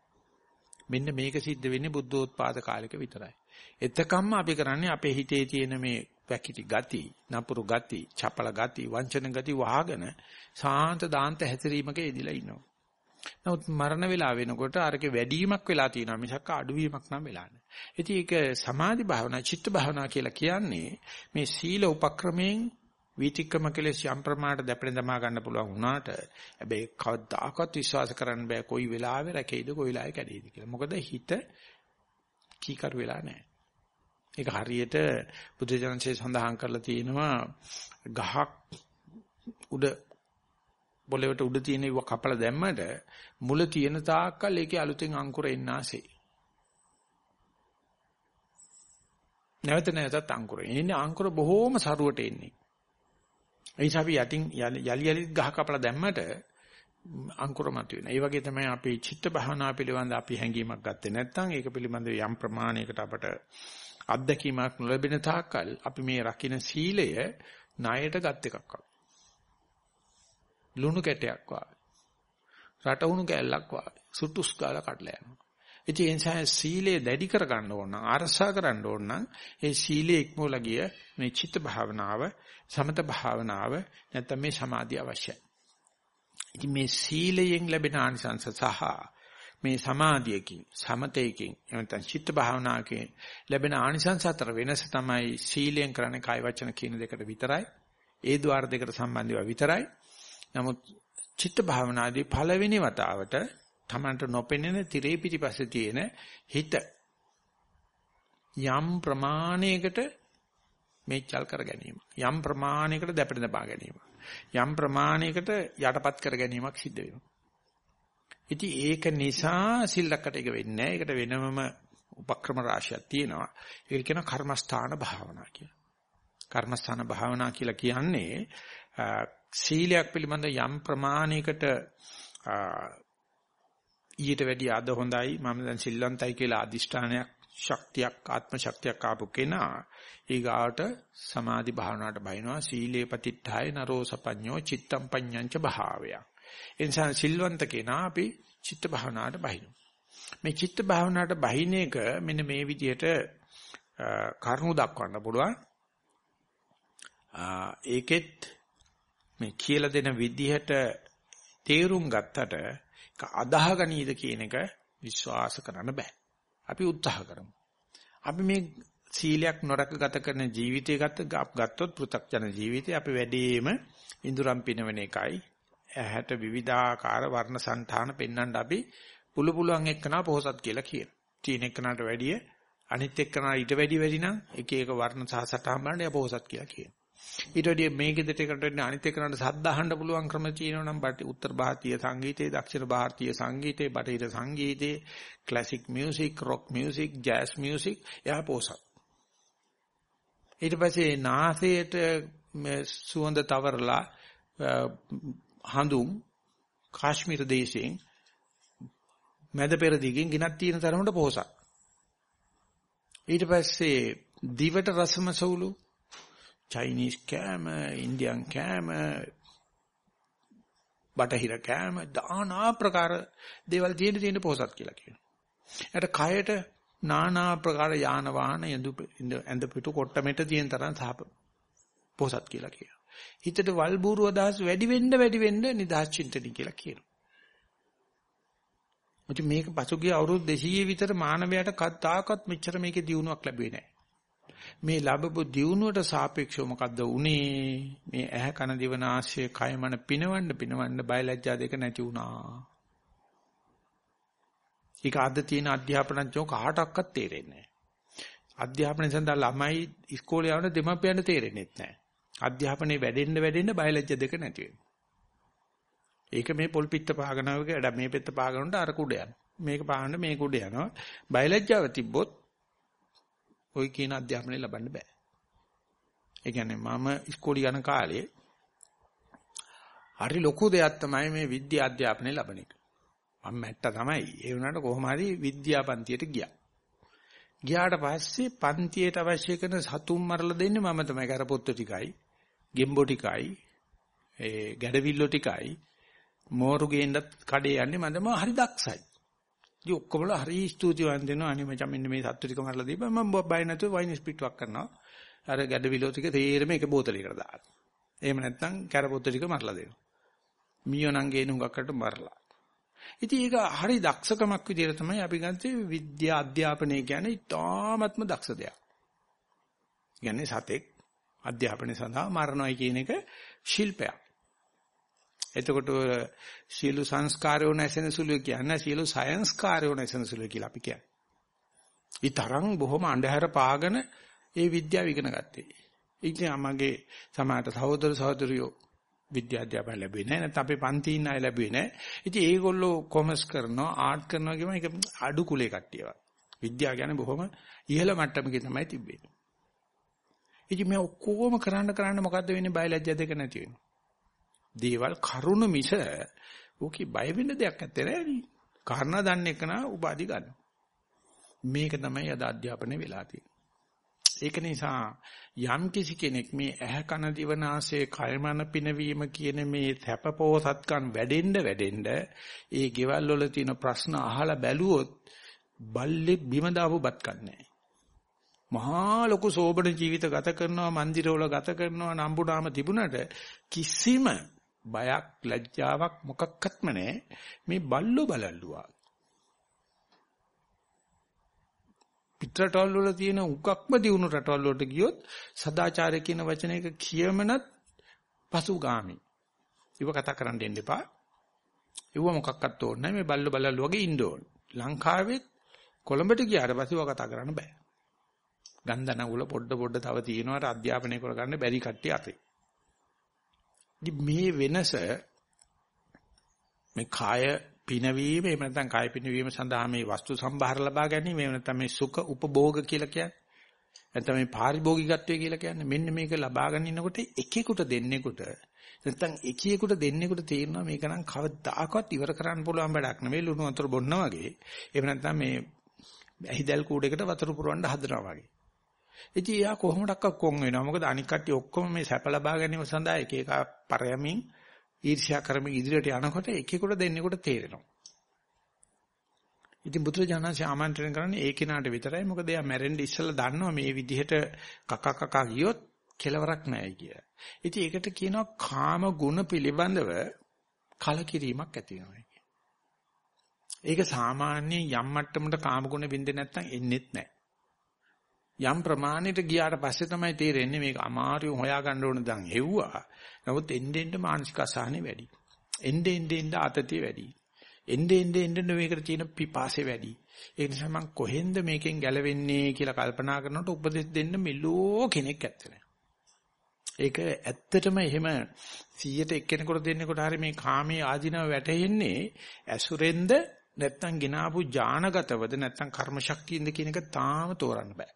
S1: මෙන්න මේක සිද්ධ වෙන්නේ බුද්ධෝත්පාද කාලෙක විතරයි. එතකම්ම අපි කරන්නේ අපේ හිතේ තියෙන මේ පැකිටි ගති, නපුරු ගති, චපල ගති, වංචන ගති වහගෙන සාන්ත දාන්ත හැසිරීමක යෙදිලා ඉන්නවා. නමුත් මරණ වෙලා වෙනකොට අරකේ වැඩිවීමක් වෙලා තියෙනවා මිසක් අඩුවීමක් නම් වෙලා නැහැ. ඉතින් ඒක සමාධි භාවනා, චිත්ත භාවනා කියලා කියන්නේ මේ සීල උපක්‍රමයෙන් වීතික්‍රම කෙලෙස් යම් ප්‍රමාණයට දැපෙන දමා ගන්න පුළුවන් වුණාට හැබැයි කවදාකවත් විශ්වාස කරන්න බෑ කොයි වෙලාවෙ රැකෙයිද කොයි වෙලාවෙ කැඩෙයිද කියලා. මොකද හිත කීකරු වෙලා නැහැ. ඒක හරියට බුදුජානකසේ සඳහන් කරලා තියෙනවා ගහක් උඩ පොළවට උඩ තියෙන ඒවා කපලා දැම්මට මුල තියෙන තාක්කල් ඒකේ අලුතෙන් අංකුර එන්න ආසේ. නැවත නැවතත් අංකුර. එන්නේ අංකුර බොහෝම සරුවට එන්නේ. ඒ නිසා අපි යටින් යලි යලි ගහ කපලා දැම්මට අංකුර මතුවෙන. ඒ වගේ තමයි අපි චිත්ත භාවනා පිළිබඳ අපි හැඟීමක් ගත්තේ නැත්නම් ඒක පිළිබඳ යම් ප්‍රමාණයකට අපට අත්දැකීමක් නොලැබෙන තාක්කල් අපි මේ රකින්න සීලය ණයට ගත් එකක් වගේ. ලුණු කැටයක් වගේ. රටවුණු කැල්ලක් වගේ. සුටුස් ගාලා කඩලා යනවා. ඉතින් ඒ නිසා සීලය දැඩි කර ගන්න ඕන නම් ආරසා කරන්න ඕන නම් ඒ සීලයේ ඉක්මවලා ගිය මේ චිත්ත භාවනාව සමත භාවනාව නැත්නම් මේ සමාධිය අවශ්‍යයි. ඉතින් මේ සීලයෙන් ලැබෙන ආනිසංස සහ මේ සමාධියකින් සමතේකින් නැත්නම් චිත්ත භාවනාවකින් ලැබෙන ආනිසංස අතර වෙනස තමයි සීලයෙන් කරන්නේ කාය වචන කියන දෙකට විතරයි. ඒ ద్వාර දෙකට සම්බන්ධව විතරයි. නමුත් චිත්ත භාවනාදී පළවෙනි වතාවට Tamanට නොපෙනෙන tire පිටිපස්සේ තියෙන හිත යම් ප්‍රමාණයකට මේචල් කර ගැනීම යම් ප්‍රමාණයකට දැපෙන දබා ගැනීම යම් ප්‍රමාණයකට යටපත් කර ගැනීමක් සිද්ධ වෙනවා. ඉතින් ඒක නිසා සිල්ලකට එක වෙන්නේ නැහැ. ඒකට වෙනමම උපක්‍රම රාශියක් තියෙනවා. ඒක කියන කර්මස්ථාන භාවනා කියලා. කර්මස්ථාන භාවනා කියලා කියන්නේ සීලයක් පිළිබඳ යම් ප්‍රමාණයකට ඊට වැඩිය අද හොඳයි මම දැන් සිල්වන්තයි කියලා අදිෂ්ඨානයක් ශක්තියක් ආත්ම ශක්තියක් ආපු කෙනා ඊගාට සමාධි භාවනාවට බහිනවා සීලේ පතිත්ථාය නරෝ සපඤ්ඤෝ චිත්තම් පඤ්ඤංච භාවය. එනිසා සිල්වන්ත කෙනා අපි චිත්ත භාවනාවට බහිනවා. මේ චිත්ත භාවනාවට බහින එක මෙන්න මේ විදිහට කරුණු දක්වන්න පුළුවන්. ඒකෙත් මේ කියලා දෙන විදිහට තේරුම් ගත්තට අදාහගනීද කියන එක විශ්වාස කරන්න බෑ. අපි උත්සාහ කරමු. අපි මේ සීලයක් නොරක ගත කරන ජීවිතය ගත ගත්තොත් පෘථග්ජන ජීවිතේ අපි වැඩිම ඉඳුරම් පිනවන එකයි ඇහැට විවිධාකාර වර්ණ సంతාන පෙන්වන්න අපි පුළු පුළුවන් එක්කනා පොහසත් කියලා කියනවා. තීන එක්කනට වැඩිය අනිත් එක්කනා ඊට වැඩි වැඩි නම් එක එක වර්ණ සහ සටහන් බලන්න යපොහසත් කියලා කියනවා. ඊට වඩා මේ ගෙදරට එකට අනිත් එකනට සද්ද අහන්න පුළුවන් ක්‍රම තියෙනවා නම් බටි උත්තර ಭಾರತೀಯ සංගීතයේ දක්ෂිණ ಭಾರತೀಯ සංගීතයේ බටහිර සංගීතයේ classic music rock music jazz music එහා පොසත් ඊට පස්සේ නාසයට සුවඳ තවරලා හඳුන් කාශ්මීර දේශයෙන් මැද පෙර දිගින් ගිනක් තියෙන තරමට පොසත් ඊට පස්සේ දිවට රසම සවුලු චයිනීස් කෑම, ඉන්දියන් කෑම, බටහිර කෑම, දානා ප්‍රකාර දේවල් තියෙන තියෙන පොසත් කියලා කියනවා. ඒකට කයට නානා ප්‍රකාර යාන වාහන ඇඳ පිටු කොට්ටමෙට තියෙන තරම් සාප පොසත් කියලා කියනවා. හිතට වල් බూరు අදහස් වැඩි වෙන්න වැඩි වෙන්න නිදහස් චින්තනය කියලා කියනවා. මුචි මේක පසුගිය අවුරුදු 200 විතර මානවයාට කද්දාකත් මෙච්චර මේකේ දියුණුවක් ලැබුවේ නැහැ. මේ ලැබපු දියුණුවට සාපේක්ෂව මොකද්ද උනේ? මේ ඇහ කන දිව නාසය කය මන පිනවන්න පිනවන්න බයලජ්ජා දෙක නැති වුණා. ඒක අද තියෙන අධ්‍යාපනඥයෝ කාටවත් තේරෙන්නේ නැහැ. අධ්‍යාපනය සඳහා ළමයි ඉස්කෝලේ යන දෙමාපියන්ට තේරෙන්නේ නැහැ. අධ්‍යාපනයේ වැඩෙන්න වැඩෙන්න බයලජ්‍ය දෙක නැති වෙනවා. ඒක මේ පොල් පිට පාගනවක වැඩ මේ පෙත්ත පාගනොට අර කුඩ යනවා. මේක පාගන්න මේ කුඩ යනවා. බයලජ්‍යාව තිබ්බොත් ওই කියන අධ්‍යාපනය ලබන්න බෑ. ඒ කියන්නේ මම ඉස්කෝලේ යන කාලේ හරි ලොකු දෙයක් තමයි මේ විද්‍යා අධ්‍යාපනය ලබන එක. මම මැට්ට තමයි. ඒ වුණාට කොහොම හරි විද්‍යාපන්තියට ගියා. ගියාට පස්සේ පන්තියට අවශ්‍ය කරන සතුන් මරලා දෙන්නේ මම තමයි. කරපොත්තු ටිකයි, ගෙම්බෝ ටිකයි, ඒ ගැඩවිල්ලෝ ටිකයි, මෝරු ගේන්නත් කඩේ යන්නේ මම හරි දක්ෂයි. ඉතින් ඔක්කොමල හරි ස්තුතිවන්ත වෙනවා. අනේ මචං මෙන්න මේ සත්තු ටික මරලා දීපන් මම බය නැතුව වයින් ස්පිට්වක් කරනවා. අර ගැඩවිල්ලෝ ටික තේරෙම එක බෝතලයකට දානවා. එහෙම නැත්නම් කැරපොත්තු ටික මරලා දෙනවා. මීයෝ නම් ගේන හුඟක්කට මරලා. ඉතින් ඒක හරි දක්ෂකමක් විදිහට තමයි අපි ගත්තේ විද්‍යා අධ්‍යාපනය කියන්නේ ඉතාමත්ම දක්ෂ දෙයක්. කියන්නේ සතෙක් අධ්‍යාපනය සඳහා මරණයි කියන එක ශිල්පයක්. එතකොට සියලු සංස්කාරයෝ නැසෙන සුළු කියන්නේ සියලු සයන්ස්කාරයෝ නැසෙන සුළු කියලා අපි කියන්නේ. ඊ තරම් බොහොම අන්ධහැර පාගන ඒ විද්‍යාව ඉගෙන ගත්තේ. ඉතින් අමගේ සමාජ සහෝදර සහෝදරියෝ විද්‍යා අධ්‍යාපන ලැබුවේ නැහැ. නැත්නම් අපේ පන්ති ඉන්න අය ලැබුවේ නැහැ. ඉතින් ඒගොල්ලෝ කොමර්ස් කරනවා, ආර්ට් කරනවා කියම ඒක අඩු කුලේ කට්ටියවා. විද්‍යාව කියන්නේ බොහොම ඉහළ මට්ටමක තමයි තිබෙන්නේ. ඉතින් මේ ඔක්කොම කරන්න කරන්න මොකද්ද වෙන්නේ බයලජ්‍ය දෙක නැති වෙනවා. දේවල් කරුණ මිස ඕකේ බය වෙන්න දෙයක් නැත්තේ නෑනේ. කාරණා දන්නේ කන උපාදි ගන්නවා. මේක තමයි අද අධ්‍යාපනයේ වෙලා තියෙන්නේ. ඒක නිසා යම් කිසි කෙනෙක් මේ ඇහ කන දිව නාසය කය මන පිනවීම කියන මේ සැපපෝසත්කම් වැඩෙන්න වැඩෙන්න ඒ ගෙවල් වල තියෙන ප්‍රශ්න අහලා බැලුවොත් බල්ලෙක් බිම දාපුවත් කන්නේ මහා ලොකු සෝබන ජීවිත ගත කරනවා මන්දිරවල ගත කරනවා නම්බුනාම තිබුණට කිසිම බයක් ලැජ්ජාවක් මොකක්වත්ම නැහැ මේ බල්ලෝ බලල්ලුවා පිටරටවල් වල තියෙන උගක්ම දියුණු රටවල් වලට ගියොත් සදාචාරය කියන වචනයක කියමනත් පසුගාමි. ඉව කතා කරන්න දෙන්න එපා. ඉව මොකක්වත් ඕනේ මේ බල්ල බල්ල වගේ ඉන්න ඕන. ලංකාවේ කොළඹට ගියාට පස්සේ ඔය කතා කරන්න බෑ. ගන්ධනගුල පොඩ පොඩ තව තියෙනවාට අධ්‍යාපනය කරගන්න බැරි කට්ටිය අතේ. මේ වෙනස මේ කාය පිනවීම එහෙම නැත්නම් කාය පිනවීම සඳහා මේ වස්තු සම්භාර ලබා ගැනීම එහෙම නැත්නම් මේ සුඛ උපභෝග කියලා කියන්නේ. නැත්නම් මේ පාරිභෝගිකත්වය කියලා කියන්නේ මෙන්න මේක ලබා ගන්න ඉන්නකොට එකෙකුට දෙන්නෙකුට නැත්නම් එකියෙකුට දෙන්නෙකුට තේරෙනවා මේක නම් කවදාකවත් ඉවර කරන්න පුළුවන් වැඩක් නෙවෙයි ලුණු වතුර බොන්න වගේ. එහෙම නැත්නම් මේ ඇහිදල් කූඩේකට වතුර පුරවන්න හදනවා වගේ. ඉතින් එයා කොහොමඩක්ක කොන් වෙනවා මොකද අනික් කට්ටිය ඔක්කොම මේ සැප ලබා ගැනීම සඳහා එක එක පරයමින් ඊර්ෂ්‍යා කරමින් ඉදිරියට යනකොට එකෙකුට දෙන්නෙකුට තේරෙනවා. ඉතින් බුදුරජාණන්සේ ආමන්ත්‍රණය කරන්නේ ඒ කෙනාට විතරයි. මොකද එයා මැරෙන්න ඉස්සෙල්ලා දන්නවා මේ විදිහට කක කක ගියොත් කෙලවරක් නැහැ කියලා. ඉතින් ඒකට කියනවා කාම ගුණ පිළිබඳව කලකිරීමක් ඇති වෙනවා ඒක සාමාන්‍ය යම් මට්ටමකට කාම ගුණ වින්දේ නැත්නම් එන්නේත් නැහැ. යම් ප්‍රමාණයට ගියාට පස්සේ තමයි තේරෙන්නේ මේක අමාරුවෙන් හොයාගන්න ඕන දන් හෙව්වා. නමුත් එන්නේ එන්නේ මානසික අසහනෙ වැඩි. එන්නේ එන්නේ එන්නේ ආතතිය වැඩි. එන්නේ එන්නේ එන්නේ මේකට තියෙන පිපාසෙ වැඩි. ඒ නිසා මම කොහෙන්ද මේකෙන් ගැලවෙන්නේ කියලා කල්පනා කරනකොට උපදෙස් දෙන්න මෙලෝ කෙනෙක් ඇත්තේ ඒක ඇත්තටම එහෙම 100ට එක්කෙනෙකුට දෙන්නෙකුට හරි මේ කාමයේ ආධිනව වැටෙන්නේ ඇසුරෙන්ද නැත්තම් ගినాපු ඥානගතවද නැත්තම් කර්ම ශක්තියින්ද කියන එක තාම තෝරන්න බෑ.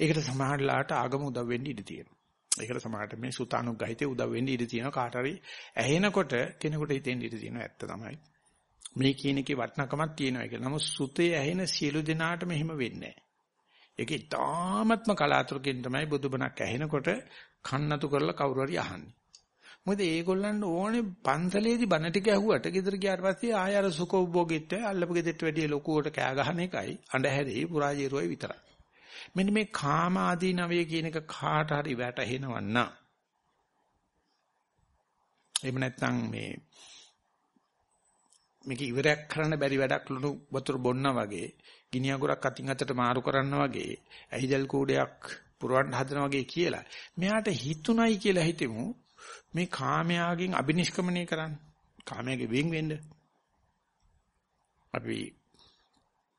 S1: ඒකට සමහරලාට ආගම උදව් වෙන්න ඉඩ තියෙනවා. ඒකට සමහරට මේ සුතානුග්‍රහිතේ උදව් වෙන්න ඉඩ තියෙනවා. කාට හරි ඇහෙනකොට කෙනෙකුට හිතෙන්න ඉඩ තියෙනවා ඇත්ත තමයි. මේ කියන එකේ වටිනකමක් තියෙනවා කියලා. නමුත් සුතේ ඇහෙන සියලු දෙනාට මෙහෙම වෙන්නේ නැහැ. ඒක ඉතාමත්ම කලාතුරකින් තමයි බුදුබණක් ඇහෙනකොට කන්නතු කරලා කවුරු හරි අහන්නේ. මොකද ඒගොල්ලන්ට ඕනේ පන්සලේදී බණ ටික ඇහුවට ගෙදර ගියාට පස්සේ ආය අර සුඛෝභෝගීත්වය අල්ලපු ගෙදරට වැඩිය ලොකුවට කෑ ගහන එකයි අඬහැරේ පුරාජීරුවයි විතරයි. මෙන්න මේ කාම ආදීනවය කියන එක කාට හරි වැටහෙනවන්න. එහෙම නැත්නම් මේ මේක ඉවරයක් කරන්න බැරි වැඩක් ලුණු වතුර බොන්නා වගේ ගිනි අඟුරක් අතින් අතට මාරු කරනවා වගේ ඇහිදල් කූඩයක් පුරවන්න හදනවා වගේ කියලා. මෙයාට හිතුණයි කියලා හිතෙමු. මේ කාමයාගෙන් අබිනිෂ්ක්‍මණය කරන්න. කාමයාගේ වෙන් වෙන්න. අපි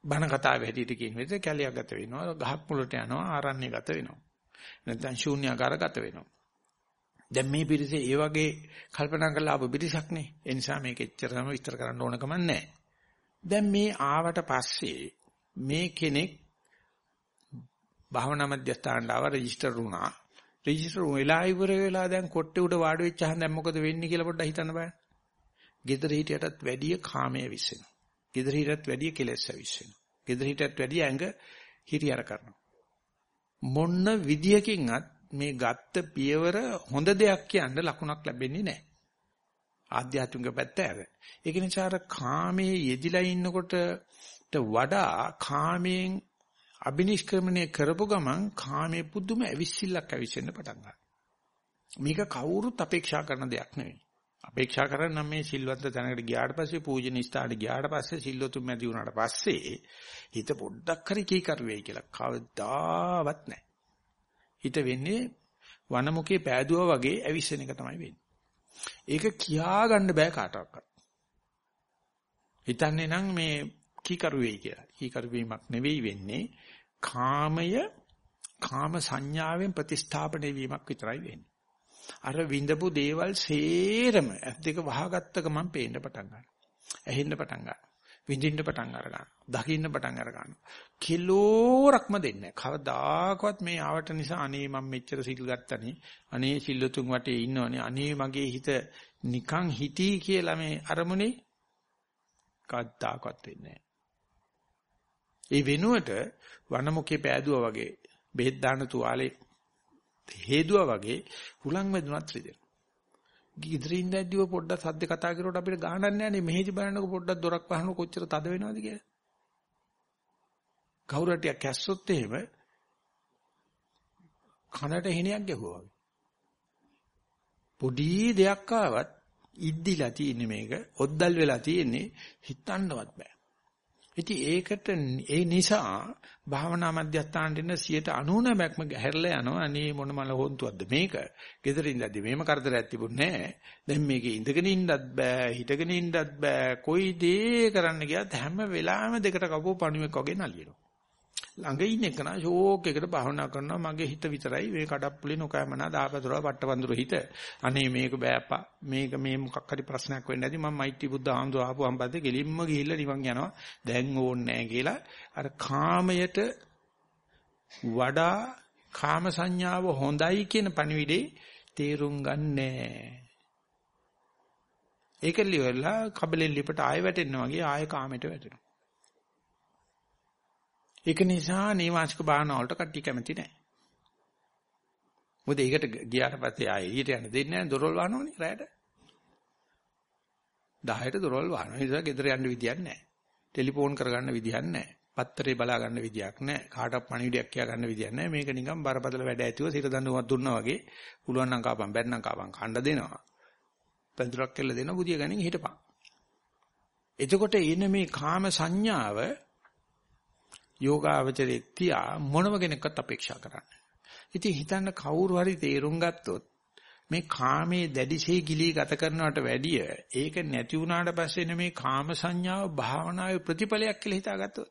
S1: බණ කතාවේ හැටියට කියන විදිහට කැලියක් ගත වෙනවා ගහක් මුලට යනවා ආරණ්‍ය ගත වෙනවා නැත්නම් ශූන්‍යාකාරගත වෙනවා. දැන් මේ පිරිසේ ඒ වගේ කල්පනා කරලා ආපු පිරිසක් නේ. ඒ නිසා මේක එච්චරම විස්තර කරන්න ඕන කමක් නැහැ. දැන් මේ ආවට පස්සේ මේ කෙනෙක් භාවනා මධ්‍යස්ථානට ආව රෙජිස්ටර් වුණා. රෙජිස්ටර් වෙලා ඉවර වෙලා දැන් කොට්ටේ උඩ වාඩි වෙච්චහම දැන් මොකද වෙන්නේ කියලා පොඩ්ඩක් හිතන්න බෑ. gedara hitiyටත් වැඩිය කාමයේ විශ්සෙනවා. Gedara hitiyටත් වැඩිය කෙලෙස් විශ්සෙනවා. gedara hitiyටත් වැඩිය ඇඟ හිරියර කරනවා. මොන්න විදියකින්වත් මේ ගත්ත පියවර හොඳ දෙයක් කියන්න ලකුණක් ලැබෙන්නේ නැහැ. ආධ්‍යාත්මික පැත්ත ඇර. ඒක නිසා අර කාමයේ යෙදිලා ඉන්නකොට වඩා කාමයෙන් අබිනිෂ්ක්‍රමණය කරපු ගමන් කාමයේ පුදුම ඇවිස්සිල්ලක් ඇවිස්සෙන්න පටන් ගන්නවා. මේක කවුරුත් අපේක්ෂා කරන දෙයක් නෙවෙයි. අපේක්ෂා කරන නම් මේ සිල්වන්ත තැනකට ගියාට පස්සේ පූජනීය ස්ථානට ගියාට පස්සේ සිල්වතුන් මැදි වුණාට පස්සේ හිත පොඩ්ඩක් හරි කී කරුවේයි කියලා කවදාවත් නැහැ. හිත වෙන්නේ වනමුකේ පෑදුවා වගේ ඇවිස්සෙන එක තමයි වෙන්නේ. ඒක කියා ගන්න බෑ කාටවත්. හිතන්නේ නම් මේ කීකරු වෙයි කියලා. කීකරු වීමක් නෙවෙයි වෙන්නේ. කාමය කාම සංඥාවෙන් ප්‍රතිස්ථාපනය වීමක් විතරයි වෙන්නේ. අර විඳපු දේවල් සේරම ඇස් දෙක වහගත්ත ගමන් පේන්න පටන් ගන්නවා. ඇහෙන්න පටන් ගන්නවා. විඳින්න පටන් අර ගන්නවා. දකින්න පටන් අර ගන්නවා. කිලෝරක්ම දෙන්නේ කවදාකවත් මේ ආවට නිසා අනේ මම මෙච්චර සිල් ගත්තනේ. අනේ සිල්ලුතුන් වටේ ඉන්නවනේ. අනේ මගේ හිත නිකන් හිටී කියලා මේ අරමුණේ කවදාකවත් වෙන්නේ ඒ වෙනුවට වනමුකේ පෑදුවා වගේ බෙහෙත් දාන තුවාලේ හේදුවා වගේ හුලං වැදුනත් රිදෙන. ගිදරින් දැද්දිව පොඩ්ඩක් සද්ද කතා කරුවට අපිට ගහන්න නැහැ මෙහෙදි බලන්නකො පොඩ්ඩක් දොරක් වහනකො කොච්චර තද වෙනවද කියලා. කවුරුටියක් කැස්සොත් එහෙම කනට හෙනයක් ගැහුවා වගේ. පොඩි දෙයක් ආවත් ඉද්දිලා තියෙන්නේ මේක ඔද්දල් වෙලා තියෙන්නේ හිතන්නවත් බෑ. ඉතින් ඒකට ඒ නිසා භාවනා මධ්‍යස්ථානට ඉන්න 99%ක්ම හැරලා යනවා. අනේ මොන මල හොන්තුවක්ද මේක? ගෙදරින් ඉඳද්දි මේම කරදරයක් තිබුණේ නැහැ. දැන් මේකේ ඉඳගෙන ඉන්නත් බෑ, හිටගෙන ඉන්නත් බෑ. කොයි දේ කරන්න ගියත් හැම වෙලාවෙම දෙකට කපුව පණුවෙක් වගේ නලියනවා. ළඟ ඉන්න එක නා ෂෝක් එකට භාවනා කරනවා මගේ හිත විතරයි. මේ කඩප්පුලේ නොකෑමනා දාපදරව පට්ටවඳුර හිත. අනේ මේක බෑපා මේක මේ මොකක් හරි ප්‍රශ්නයක් වෙන්නේ නැති මම මෛත්‍රී බුද්ධ ආමඳු ආපුවම් පස්සේ ගෙලින්ම ගිහිල්ලා නිවන් යනවා. දැන් ඕනේ නැහැ කියලා අර කාමයට වඩා කාම සංඥාව හොඳයි කියන පණිවිඩේ තේරුම් ගන්නෑ. ඒක ලියවලා කබලෙන් ලිපට ආයෙ වැටෙනවා වගේ ආයෙ කාමයට වැටෙනවා. ඒක නිසා නේවාසික භාවනාව වලට කට්ටිය කැමති නැහැ. මොකද ඒකට ගියාට පස්සේ ආයෙ එළියට යන්න දෙන්නේ නැහැ දොරවල් වහනවනේ රැයට. 10ට දොරවල් වහනවා. ඒ නිසා ගෙදර යන්න විදියක් නැහැ. ටෙලිෆෝන් කරගන්න විදියක් නැහැ. පත්තරේ බලා ගන්න විදියක් නැහැ. කාටවත් පණිවිඩයක් කියා ගන්න විදියක් නැහැ. මේක නිකන් බරපතල වැඩ ඇතිව සිර දඬුවමක් දුන්නා වගේ පුළුවන් නම් කාපම් බැන්නම් කාපම් කණ්ඩ දෙනවා. පෙන්තුරක් කෙල්ල දෙනවා බුදිය ගනින් හිටපන්. එතකොට එන මේ කාම සංඥාව යෝගාවචරයක් තියා මොනම කෙනෙක්වත් අපේක්ෂා කරන්නේ. ඉතින් හිතන්න කවුරු හරි තේරුම් ගත්තොත් මේ කාමයේ දැඩිශේ ගිලී ගත කරනවට වැඩිය ඒක නැති වුණාට පස්සේ මේ කාම සංඥාව භාවනාවේ ප්‍රතිඵලයක් කියලා හිතාගත්තොත්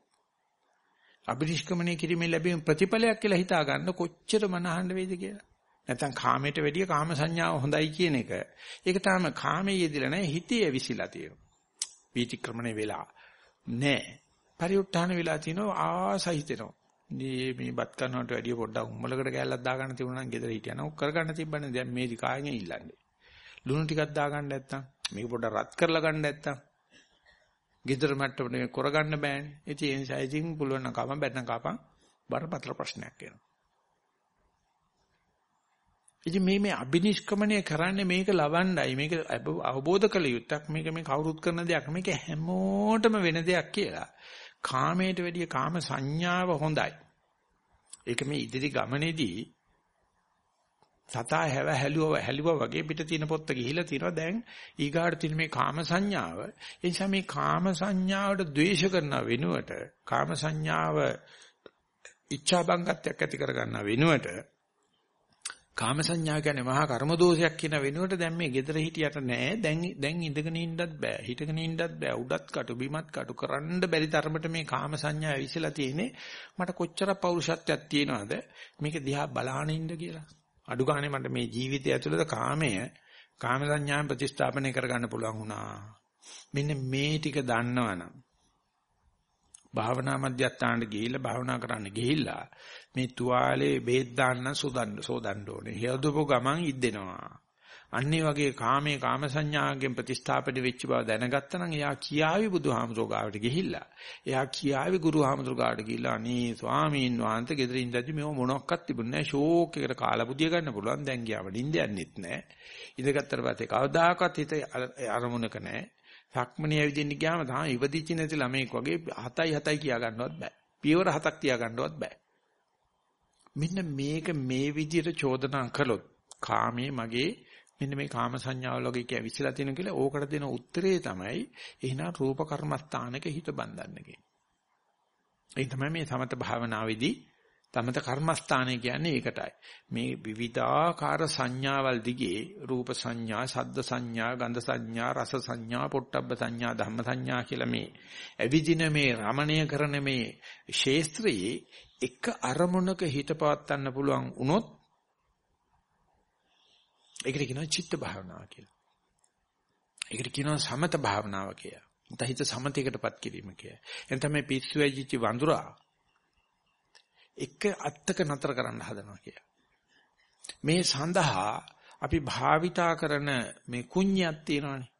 S1: අභිනිෂ්ක්‍මණය කිරීමෙන් ලැබෙන ප්‍රතිඵලයක් කියලා හිතා ගන්න කොච්චර මනහඬ වේද කියලා. නැත්නම් කාමයට වැඩිය කාම සංඥාව හොඳයි කියන එක. ඒක තමයි කාමයේ යෙදිලා නැහැ හිතේ විසිලා තියෙනවා. වීතික්‍රමණය වෙලා නැහැ. පරිඋත්ථාන වෙලා තිනවා ආසහිතෙනවා. මේ මේ බත් කනවට වැඩිය පොඩ්ඩක් උම්මලකට කැල්ලක් දාගන්න තිබුණා නම් ගෙදර හිටියනම් ඔක් කරගන්න තිබ්බනේ දැන් මේ දිකායෙන් ඉල්ලන්නේ. ලුණු ටිකක් දාගන්න නැත්තම් මේක පොඩ්ඩක් රත් කරලා ගන්න නැත්තම් ගෙදර මට්ටමට මේ කරගන්න බෑනේ. ඉතින් ඒ නිසා ඉතින් පුළුවන් නම් කපන් බැත්නම් කපන් බරපතල ප්‍රශ්නයක් වෙනවා. ඉතින් මේ මේ අබිනිෂ්ක්‍මණය කරන්නේ මේක ලවණ්ඩයි මේක අවබෝධ කළ යුත්තක් මේක මේ කවුරුත් කරන දෙයක් මේක හැමෝටම වෙන දෙයක් කියලා කාමයට වැඩිය කාම සංඥාව හොඳයි. ඒක මේ ඉදිරි ගමනේදී සතා හැව හැලුව හැලුවා වගේ පිට තියෙන පොත්ත ගිහිලා තියෙනවා දැන් ඊගාට තියෙන මේ කාම සංඥාව ඒ නිසා මේ කාම සංඥාවට ද්වේෂ කරන වෙනුවට කාම සංඥාව ඉච්ඡා බංගත්වයක් ඇති කර ගන්න වෙනුවට කාම සංඥා කියන්නේ මහා කර්ම දෝෂයක් කියන වෙනුවට දැන් මේ gedara හිටියට නෑ. දැන් දැන් ඉඳගෙන ඉන්නත් බෑ හිටගෙන ඉන්නත් බෑ. උඩත් කටු බිමත් කටු කරන්න බැරි තරමට මේ කාම සංඥා ඇවිස්සලා තියෙන්නේ. මට කොච්චර පෞරුෂත්වයක් තියෙනවද? මේක දිහා බලාගෙන ඉන්න කියලා. අඩු ගානේ මට මේ ජීවිතය ඇතුළත කාමය කාම සංඥාන් ප්‍රතිස්ථාපනය කරගන්න පුළුවන් වුණා. මෙන්න මේ ටික දන්නවනම් භාවනා මධ්‍යස්ථානට ගිහිල්ලා භාවනා කරන්න ගිහිල්ලා මේ තුවාලේ බේත් දාන්න සෝදන්න සෝදන්න ඕනේ. හේතුපු ගමන් ඉද්දෙනවා. අන්නේ වගේ කාමයේ කාම සංඥාගෙන් ප්‍රතිස්ථාපිත වෙච්ච බව දැනගත්තා නම් එයා කියාවි බුදුහාමුදුරුවෝ ගාවට ගිහිල්ලා. එයා කියාවි ගුරුහාමුදුරුවෝ ගාවට ගිහිල්ලා අනේ ස්වාමීන් වහන්සේ ගෙදරින් ඉඳද්දි මේව මොනක්වත් තිබුණේ නැහැ. ෂෝක් එකකට කාලා බුදිය ගන්න පුළුවන්. දැන් ගියාම නිින්ද යන්නෙත් නැහැ. ඉඳගත්තර පස්සේ කවදාකවත් හිත අරමුණක නැහැ. සක්මණේ ඇවිදින්න ගියාම තමයි ඉවදිච්ච නැති ළමෙක් වගේ 7යි 7යි කියා ගන්නවත් බෑ. පියවර හතක් තියා ගන්නවත් බෑ. මෙන්න මේක මේ විදිහට චෝදනා කළොත් කාමයේ මගේ මෙන්න මේ කාම සංඥාවල වගේ කිය විසිලා තියෙන කියලා ඕකට දෙන උත්තරේ තමයි එහෙනම් රූප කර්මස්ථානක හිත බඳින්න කියන්නේ. ඒ තමයි මේ සමත භාවනාවේදී තමත කර්මස්ථානය කියන්නේ ඒකටයි. මේ විවිධාකාර සංඥාවල් දිගේ රූප සංඥා, ශබ්ද සංඥා, ගන්ධ සංඥා, රස සංඥා, පොට්ටබ්බ සංඥා, ධම්ම සංඥා කියලා මේ ඇවිදින මේ රමණය කරන මේ ශේස්ත්‍රයේ එක අරමුණක හිත පවත්වන්න පුළුවන් වුණොත් ඒකට කියනවා චිත්ත භාවනාව කියලා. ඒකට කියනවා සමත භාවනාව කියලා. උත හිත සමතයකටපත් කිරීම කියලා. එතන මේ පිස්සු වෙජිච්ච වඳුරා එක අත්තක නතර කරන්න හදනවා කියලා. මේ සඳහා අපි භාවිතා කරන මේ කුඤ්ඤයක් තියෙනවානේ.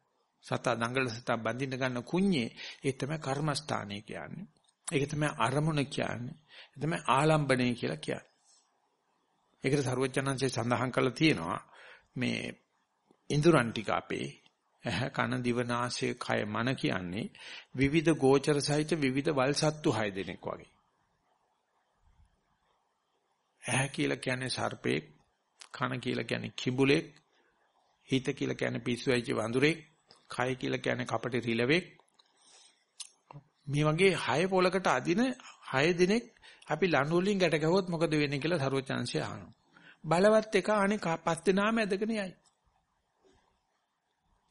S1: සතා දඟල සතා බඳින්න ගන්න කුඤ්ඤේ ඒ තමයි කර්මස්ථානය කියන්නේ. ඒක තමයි අරමුණ කියන්නේ. ඒ තමයි ආලම්බණය කියලා කියන්නේ. ඒකට සරුවචනංශය සඳහන් කරලා තියෙනවා මේ ඉඳුරන් ටික අපේ ඇහ කන දිව නාසය කය මන කියන්නේ විවිධ ගෝචර සහිත විවිධ වල් සත්තු 6 දෙනෙක් වගේ. ඇහැ කියලා කියන්නේ සර්පෙක්, කන කියලා කියන්නේ කිඹුලෙක්, හිත කියලා කියන්නේ පිස්සුයිච වඳුරෙක්, කය කියලා කියන්නේ කපටි රිලෙවෙක්. මේ වගේ හය පොලකට අදින හය දිනක් අපි ලණු වලින් ගැට ගැහුවොත් මොකද වෙන්නේ කියලා සරුවචාන්සිය අහනවා. බලවත් එක අනේ පස් දෙනාම ඇදගෙන යයි.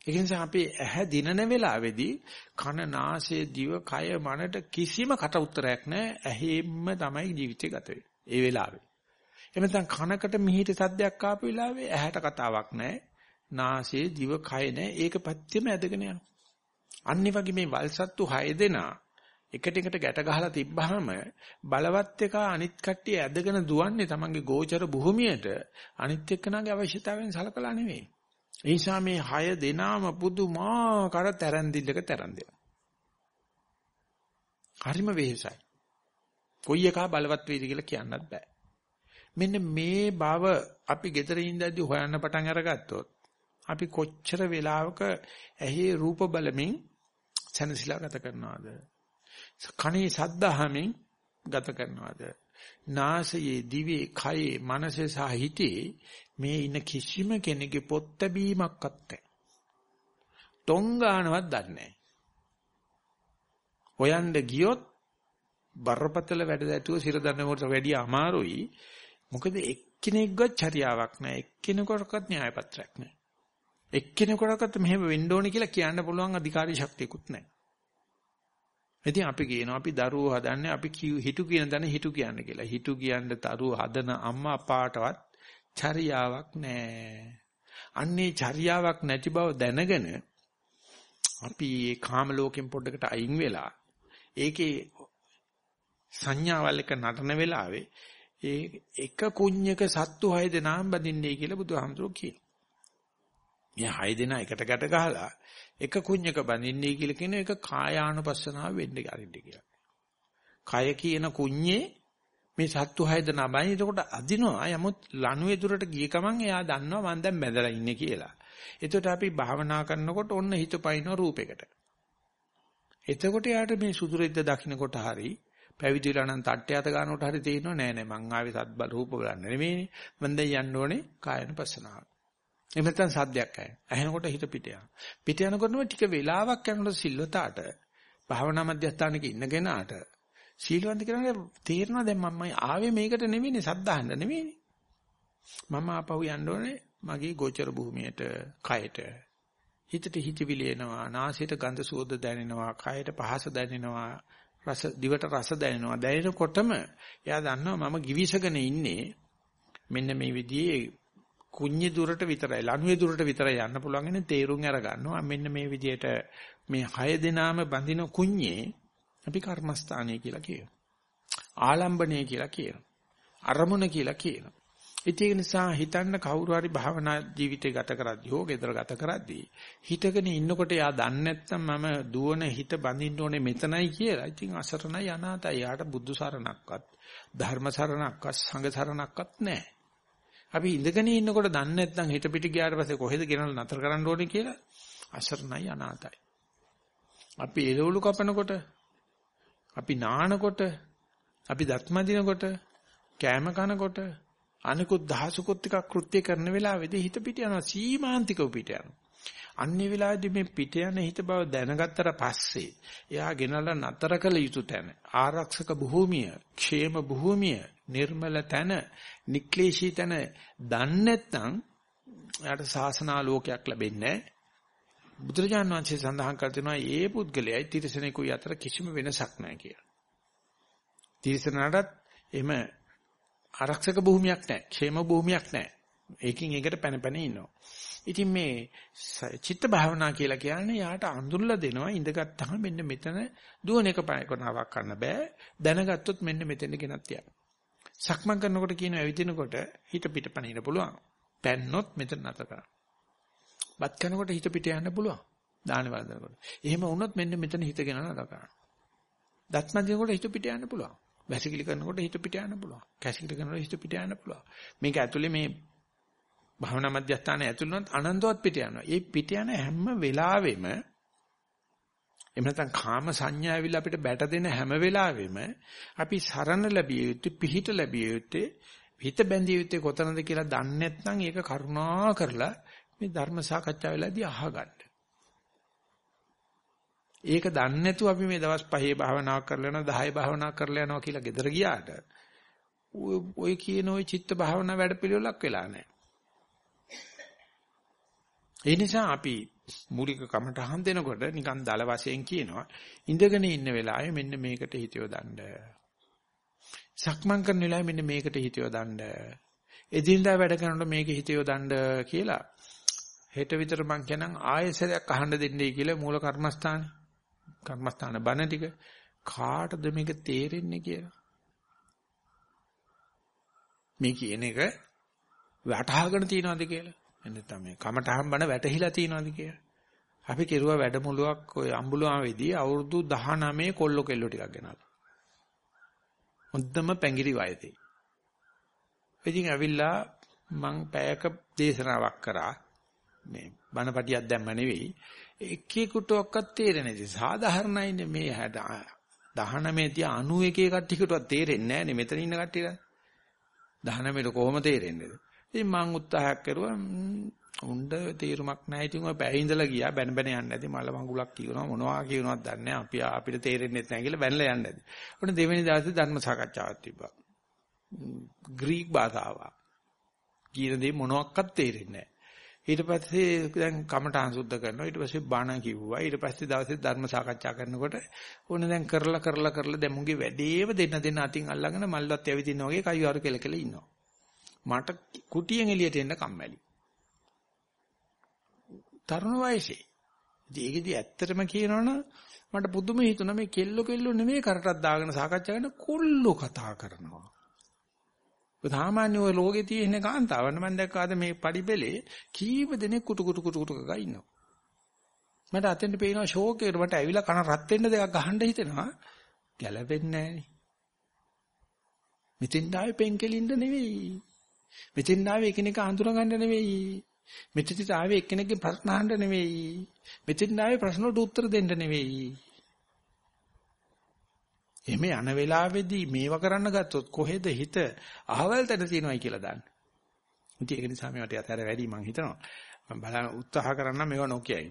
S1: ඒ නිසා අපි ඇහැ දිනන වෙලාවේදී කන නාසය දිව කය මනට කිසිම කට උත්තරයක් නැහැ. ඇහිෙන්න තමයි ජීවිතය ගත වෙන්නේ. ඒ වෙලාවේ. එහෙම නැත්නම් කනකට මිහිරි සද්දයක් ආපු වෙලාවේ ඇහැට කතාවක් නැහැ. නාසයේ දිව කය නැහැ. ඒක පැත්තෙම ඇදගෙන යනවා. අනිත් වගේ මේ වල්සත්තු 6 දෙනා එකට එකට ගැට ගහලා තිබ්බහම බලවත් එක අනිත් කට්ටිය ඇදගෙන දුවන්නේ තමන්ගේ ගෝචර භූමියට අනිත් එක්කනාගේ අවශ්‍යතාවයෙන් සලකලා නෙවෙයි. ඒ නිසා මේ 6 දෙනාම පුදුමාකාර තරන්දිල්ලක තරන්දෙනවා. හරිම වෙහෙසයි. කොයි එකා බලවත් වේද කියලා කියන්නත් බෑ. මෙන්න මේ බව අපි gedare ඉඳද්දි හොයන්න පටන් අරගත්තොත් අපි කොච්චර වෙලාවක ඇහි රූප බලමින් සැනසීලා ගත කරනවද? කනේ සද්දාහමින් ගත කරනවද? නාසයේ දිවේ කයේ මනසේ සහ හිතේ මේ ඉන්න කිසිම කෙනෙකුගේ පොත් බැීමක්වත් නැහැ. ටොංගානවත් දන්නේ නැහැ. හොයන්න ගියොත් බරපතල වැඩ දැතුව සිර දන්නවට වැඩිය අමාරුයි. මොකද එක්කෙනෙක්වත් චර්යාවක් නැහැ. එක්කෙනෙකුටවත් න්‍යාය පත්‍රයක් නැහැ. එක්කෙනෙකුටවත් මෙහෙම වෙන්න ඕනේ කියලා කියන්න පුළුවන් අධිකාරී ශක්තියකුත් නැහැ. ඉතින් අපි කියනවා අපි දරුවෝ හදන්නේ අපි හිතු කියන දන හිතු කියන්න කියලා. හිතු කියන්න දරුවෝ හදන අම්මා අපාටවත් චර්යාවක් නැහැ. අන්නේ චර්යාවක් නැති බව දැනගෙන අපි මේ කාම ලෝකෙන් පොඩ්ඩකට අයින් වෙලා ඒකේ සංඥාවල් එක නටන වෙලාවේ ඒ එක කුඤ්ඤක සත්තු හය දෙනාම බඳින්නේ කියලා බුදුහාමුදුරුවෝ කියනවා. මේ හය දෙනා එකට ගැට ගහලා එක කුඤ්ඤක බඳින්නේ කියලා කියන එක කායානුපස්සනාව වෙන්නේ අරින්න කියලා. කය කියන කුඤ්ඤේ මේ සත්තු හය දෙනා බයි එතකොට අදිනවා යමුත් ලණුවේ දුරට ගිය ගමන් එයා දන්නවා මම දැන් බැඳලා ඉන්නේ කියලා. එතකොට අපි භාවනා කරනකොට ඔන්න හිත පයින්න රූපයකට. එතකොට යාට මේ සුදුරෙද්ද දකින්නකොට හරි පැවිදිලා නම් තට්ටය අත ගන්නකොට හරි තේරෙනව නෑ නෑ මං ආවේ සත් බල රූප බලන්න නෙමෙයිනේ මං දැන් යන්න ඕනේ කායන පස්සනාව. එහෙම නැත්නම් සද්දයක් ඇහෙන. ඇහෙනකොට හිත පිට යනවා. පිට යනකොටම ටික වෙලාවක් යනකොට සිල්වතාට භාවනා මධ්‍යස්ථානක ඉන්න කෙනාට සීලවන්ත කෙනාට තේරෙනවා දැන් මම ආවේ මේකට නෙමෙයිනේ සද්දාහන්න නෙමෙයිනේ. මම ආපහු යන්න ඕනේ මගේ ගෝචර භූමියට, කයට. හිතට හිතවිලි එනවා, නාසයට ගඳ සුවඳ දැනෙනවා, කයට පහස දැනෙනවා, රස දිවට රස දැනෙනවා. දැනෙනකොටම එයා දන්නවා මම givisagene ඉන්නේ මෙන්න මේ විදිහේ කුඤ්ඤි දුරට විතරයි ලණුවේ දුරට විතරයි යන්න පුළුවන් ඉන්නේ තේරුම් අර ගන්නවා මෙන්න මේ විදිහට මේ හය දෙනාම බඳින කුඤ්ඤේ අපි කර්මස්ථානය කියලා කියනවා. ආලම්බණය කියලා කියනවා. අරමුණ කියලා කියනවා. ඒක නිසා හිතන්න කවුරු හරි භාවනා ජීවිතේ ගත කරද්දී හෝ ගෙදර ගත කරද්දී හිතගෙන ඉන්නකොට යා දන්නේ නැත්නම් මම දුවන හිත බඳින්න ඕනේ මෙතනයි කියලා. ඉතින් අසරණයි අනාතයි. යාට බුදු සරණක්වත් ධර්ම සරණක්වත් සංඝ සරණක්වත් නැහැ. අපි ඉඳගෙන ඉන්නකොට දන්නේ නැත්නම් හිත පිට ගියාට පස්සේ කොහෙද ගෙනල්ලා නතර කරන්න ඕනේ කියලා අසරණයි අනාතයි. අපි එළවලු කපනකොට අපි නානකොට අපි දත්ම දිනකොට කෑම කනකොට අනිකුත් දහසකුත් ටිකක් කෘත්‍ය කරන වෙලාවෙදී හිත පිට යනවා සීමාන්තිකව පිට යනවා. අන්නේ වෙලාවේදී මේ පිට යන හිත බව දැනගත්තට පස්සේ එයා ගෙනල්ලා නතර කළ යුතු තැන ආරක්ෂක භූමිය, ക്ഷേම භූමිය, නිර්මල තැන, නික්ලේශී තැන දන්නේ නැත්නම් එයාට සාසනාලෝකයක් ලැබෙන්නේ නැහැ. බුදුරජාණන් වහන්සේ සඳහන් කර තිනවා ඒ පුද්ගලයයි තිරසනෙකුයි අතර කිසිම වෙනසක් නැහැ කියලා. තිරසනටත් එහෙම ආරක්ෂක භූමියක් නැහැ. ക്ഷേම භූමියක් නැහැ. ඒකින් ඒකට පැන පැන ඉන්නවා. ඉතින් මේ චිත්ත භාවනා කියලා කියන්නේ යාට අඳුරලා දෙනවා ඉඳගත්තාම මෙන්න මෙතන දුවන එක පයකනාවක් කරන්න බෑ. දැනගත්තොත් මෙන්න මෙතෙන් ගෙනත් තියන්න. සක්මන් කරනකොට කියන ඇවිදිනකොට හිත පිට පනින්න පුළුවන්. පැන්නොත් මෙතන නැත කරන්න. බත් කනකොට හිත පිට යන්න පුළුවන්. දාන වන්දනකොට. එහෙම වුණොත් මෙන්න මෙතන හිත ගෙනන නැත කරන්න. දත් මැදිනකොට හිත පිට යන්න පුළුවන්. වැසිකිලි කරනකොට හිත පිට යන්න පුළුවන්. කැසිකිලි කරනකොට හිත පිට යන්න පුළුවන්. මේක ඇතුලේ මේ භවනා මධ්‍යස්ථානයේ ඇතුළත අනන්තවත් පිට යනවා. ඒ පිට යන හැම වෙලාවෙම එහෙම නැත්නම් කාම සංඥා ඇවිල්ලා අපිට බැට දෙන හැම වෙලාවෙම අපි සරණ ලැබිය යුත්තේ පිහිට ලැබිය යුත්තේ හිත බැඳිය යුත්තේ කොතනද කියලා දන්නේ නැත්නම් ඒක කරුණා කරලා මේ ධර්ම සාකච්ඡා වෙලාදී අහගන්න. ඒක දන්නේ නැතුව අපි මේ දවස් 5 භාවනාවක් කරලා යනවා 10 භාවනාවක් කරලා යනවා කියලා ගෙදර ගියාට ඔය කියන ওই චිත්ත භාවනා වැඩපිළිවෙලක් වෙලා නැහැ. ඒ නිසා අපි මූලික කමටහන් දෙනකොට නිකන් දල වශයෙන් කියනවා ඉඳගෙන ඉන්න වෙලාවේ මෙන්න මේකට හිතියව දන්න. සක්මන් කරන වෙලාවේ මෙන්න මේකට හිතියව දන්න. එදිනදා වැඩ කරනකොට මේක හිතියව දන්න කියලා හෙට විතර මං කියනනම් ආයෙසරයක් අහන්න දෙන්නයි කියලා මූල කර්මස්ථානේ කර්මස්ථාන බණ ටික කාටද මේක තේරෙන්නේ කියලා. මේ කියන එක වටහාගෙන තියනවාද කියලා. එන්නතම මේ කමටහම් බණ වැටහිලා තියනවාද කියලා. අපි කෙරුවා වැඩමුළුවක් ඔය අම්බුලාවේදී අවුරුදු 19 කොල්ල කෙල්ල ටිකක් ගෙනල්ලා. හොඳම පැංගිරි වයසේ. ඉතින් ඇවිල්ලා මං පැයක දේශනාවක් කරා. මේ බණපටියක් දැම්ම නෙවෙයි. එකෙකුටවත් තේරෙන්නේ නැති. සාධාරණයිනේ මේ 19 තිය 91 කට්ටියකටවත් තේරෙන්නේ නැහැනේ මෙතන ඉන්න කට්ටියට. 19ට කොහොම තේරෙන්නේද? ඉතින් මං උත්සාහයක් කරුවා උණ්ඩ තේරුමක් නැහැ. ඉතින් ඔය පැය ඉඳලා ගියා බැන බැන යන්නේ නැති මල මඟුලක් කියනවා මොනවා කියනවද දන්නේ නැහැ. අපි අපිට තේරෙන්නේ නැහැ කියලා බැනලා යන්නේ නැති. ඔන්න දෙවෙනි දවසේ ධර්ම සාකච්ඡාවක් තිබ්බා. ග්‍රීක භාෂාවක්. කියන දේ මොනවත් තේරෙන්නේ නැහැ. ඊට පස්සේ දැන් කමඨාන් සුද්ධ කරනවා. ඊට පස්සේ බණ කිව්වා. ඊට පස්සේ දවසේ ධර්ම සාකච්ඡා කරනකොට ඕන දැන් කරලා කරලා කරලා දැන් මුගේ වැඩේම දෙන්න දෙන්න අතින් අල්ලගෙන මල්ලත් ඇවිදින්න වගේ කයිවාරු කෙල කෙල ඉන්නවා. මට කුටියෙන් එළියට එන්න කම්මැලි. තරුණ වයසේ. ඒකෙදි ඇත්තටම කියනවනම් මට පුදුම හිතුණා මේ කෙල්ල කෙල්ල නෙමෙයි කරටක් දාගෙන සාකච්ඡා කරන කොල්ලෝ කතා කරනවා. සාමාන්‍ය ඔය ලෝකේ තියෙන කාන්තාවන් මම දැක්කාද මේ පඩිපෙලේ කීප දෙනෙක් කුටු කුටු කුටු කුටු ගා ඉන්නවා. මට අතෙන්ට පේනවා ෂෝක් එකට මට ඇවිල්ලා කන රත් වෙන්න දෙකක් ගහන්න හිතෙනවා. ගැලපෙන්නේ නැහනේ. මෙතෙන් ආවේ පෙන්කෙලින්ද නෙවෙයි. මෙතෙන් ආවේ එකිනෙක අඳුර ගන්න නෙවෙයි. මෙතෙන් ආවේ එක්කෙනෙක්ගේ ප්‍රශ්න අහන්න නෙවෙයි. මෙතෙන් ආවේ ප්‍රශ්න වලට උත්තර දෙන්න නෙවෙයි. එහෙම යන වෙලාවේදී මේව කරන්න ගත්තොත් කොහෙද හිත අහවල් තැන තියෙනවයි කියලා දන්න. ඉතින් ඒක නිසා මේවට යතර වැඩි මම හිතනවා. මම බලන උත්සාහ කරන්න මේව නොකියයි.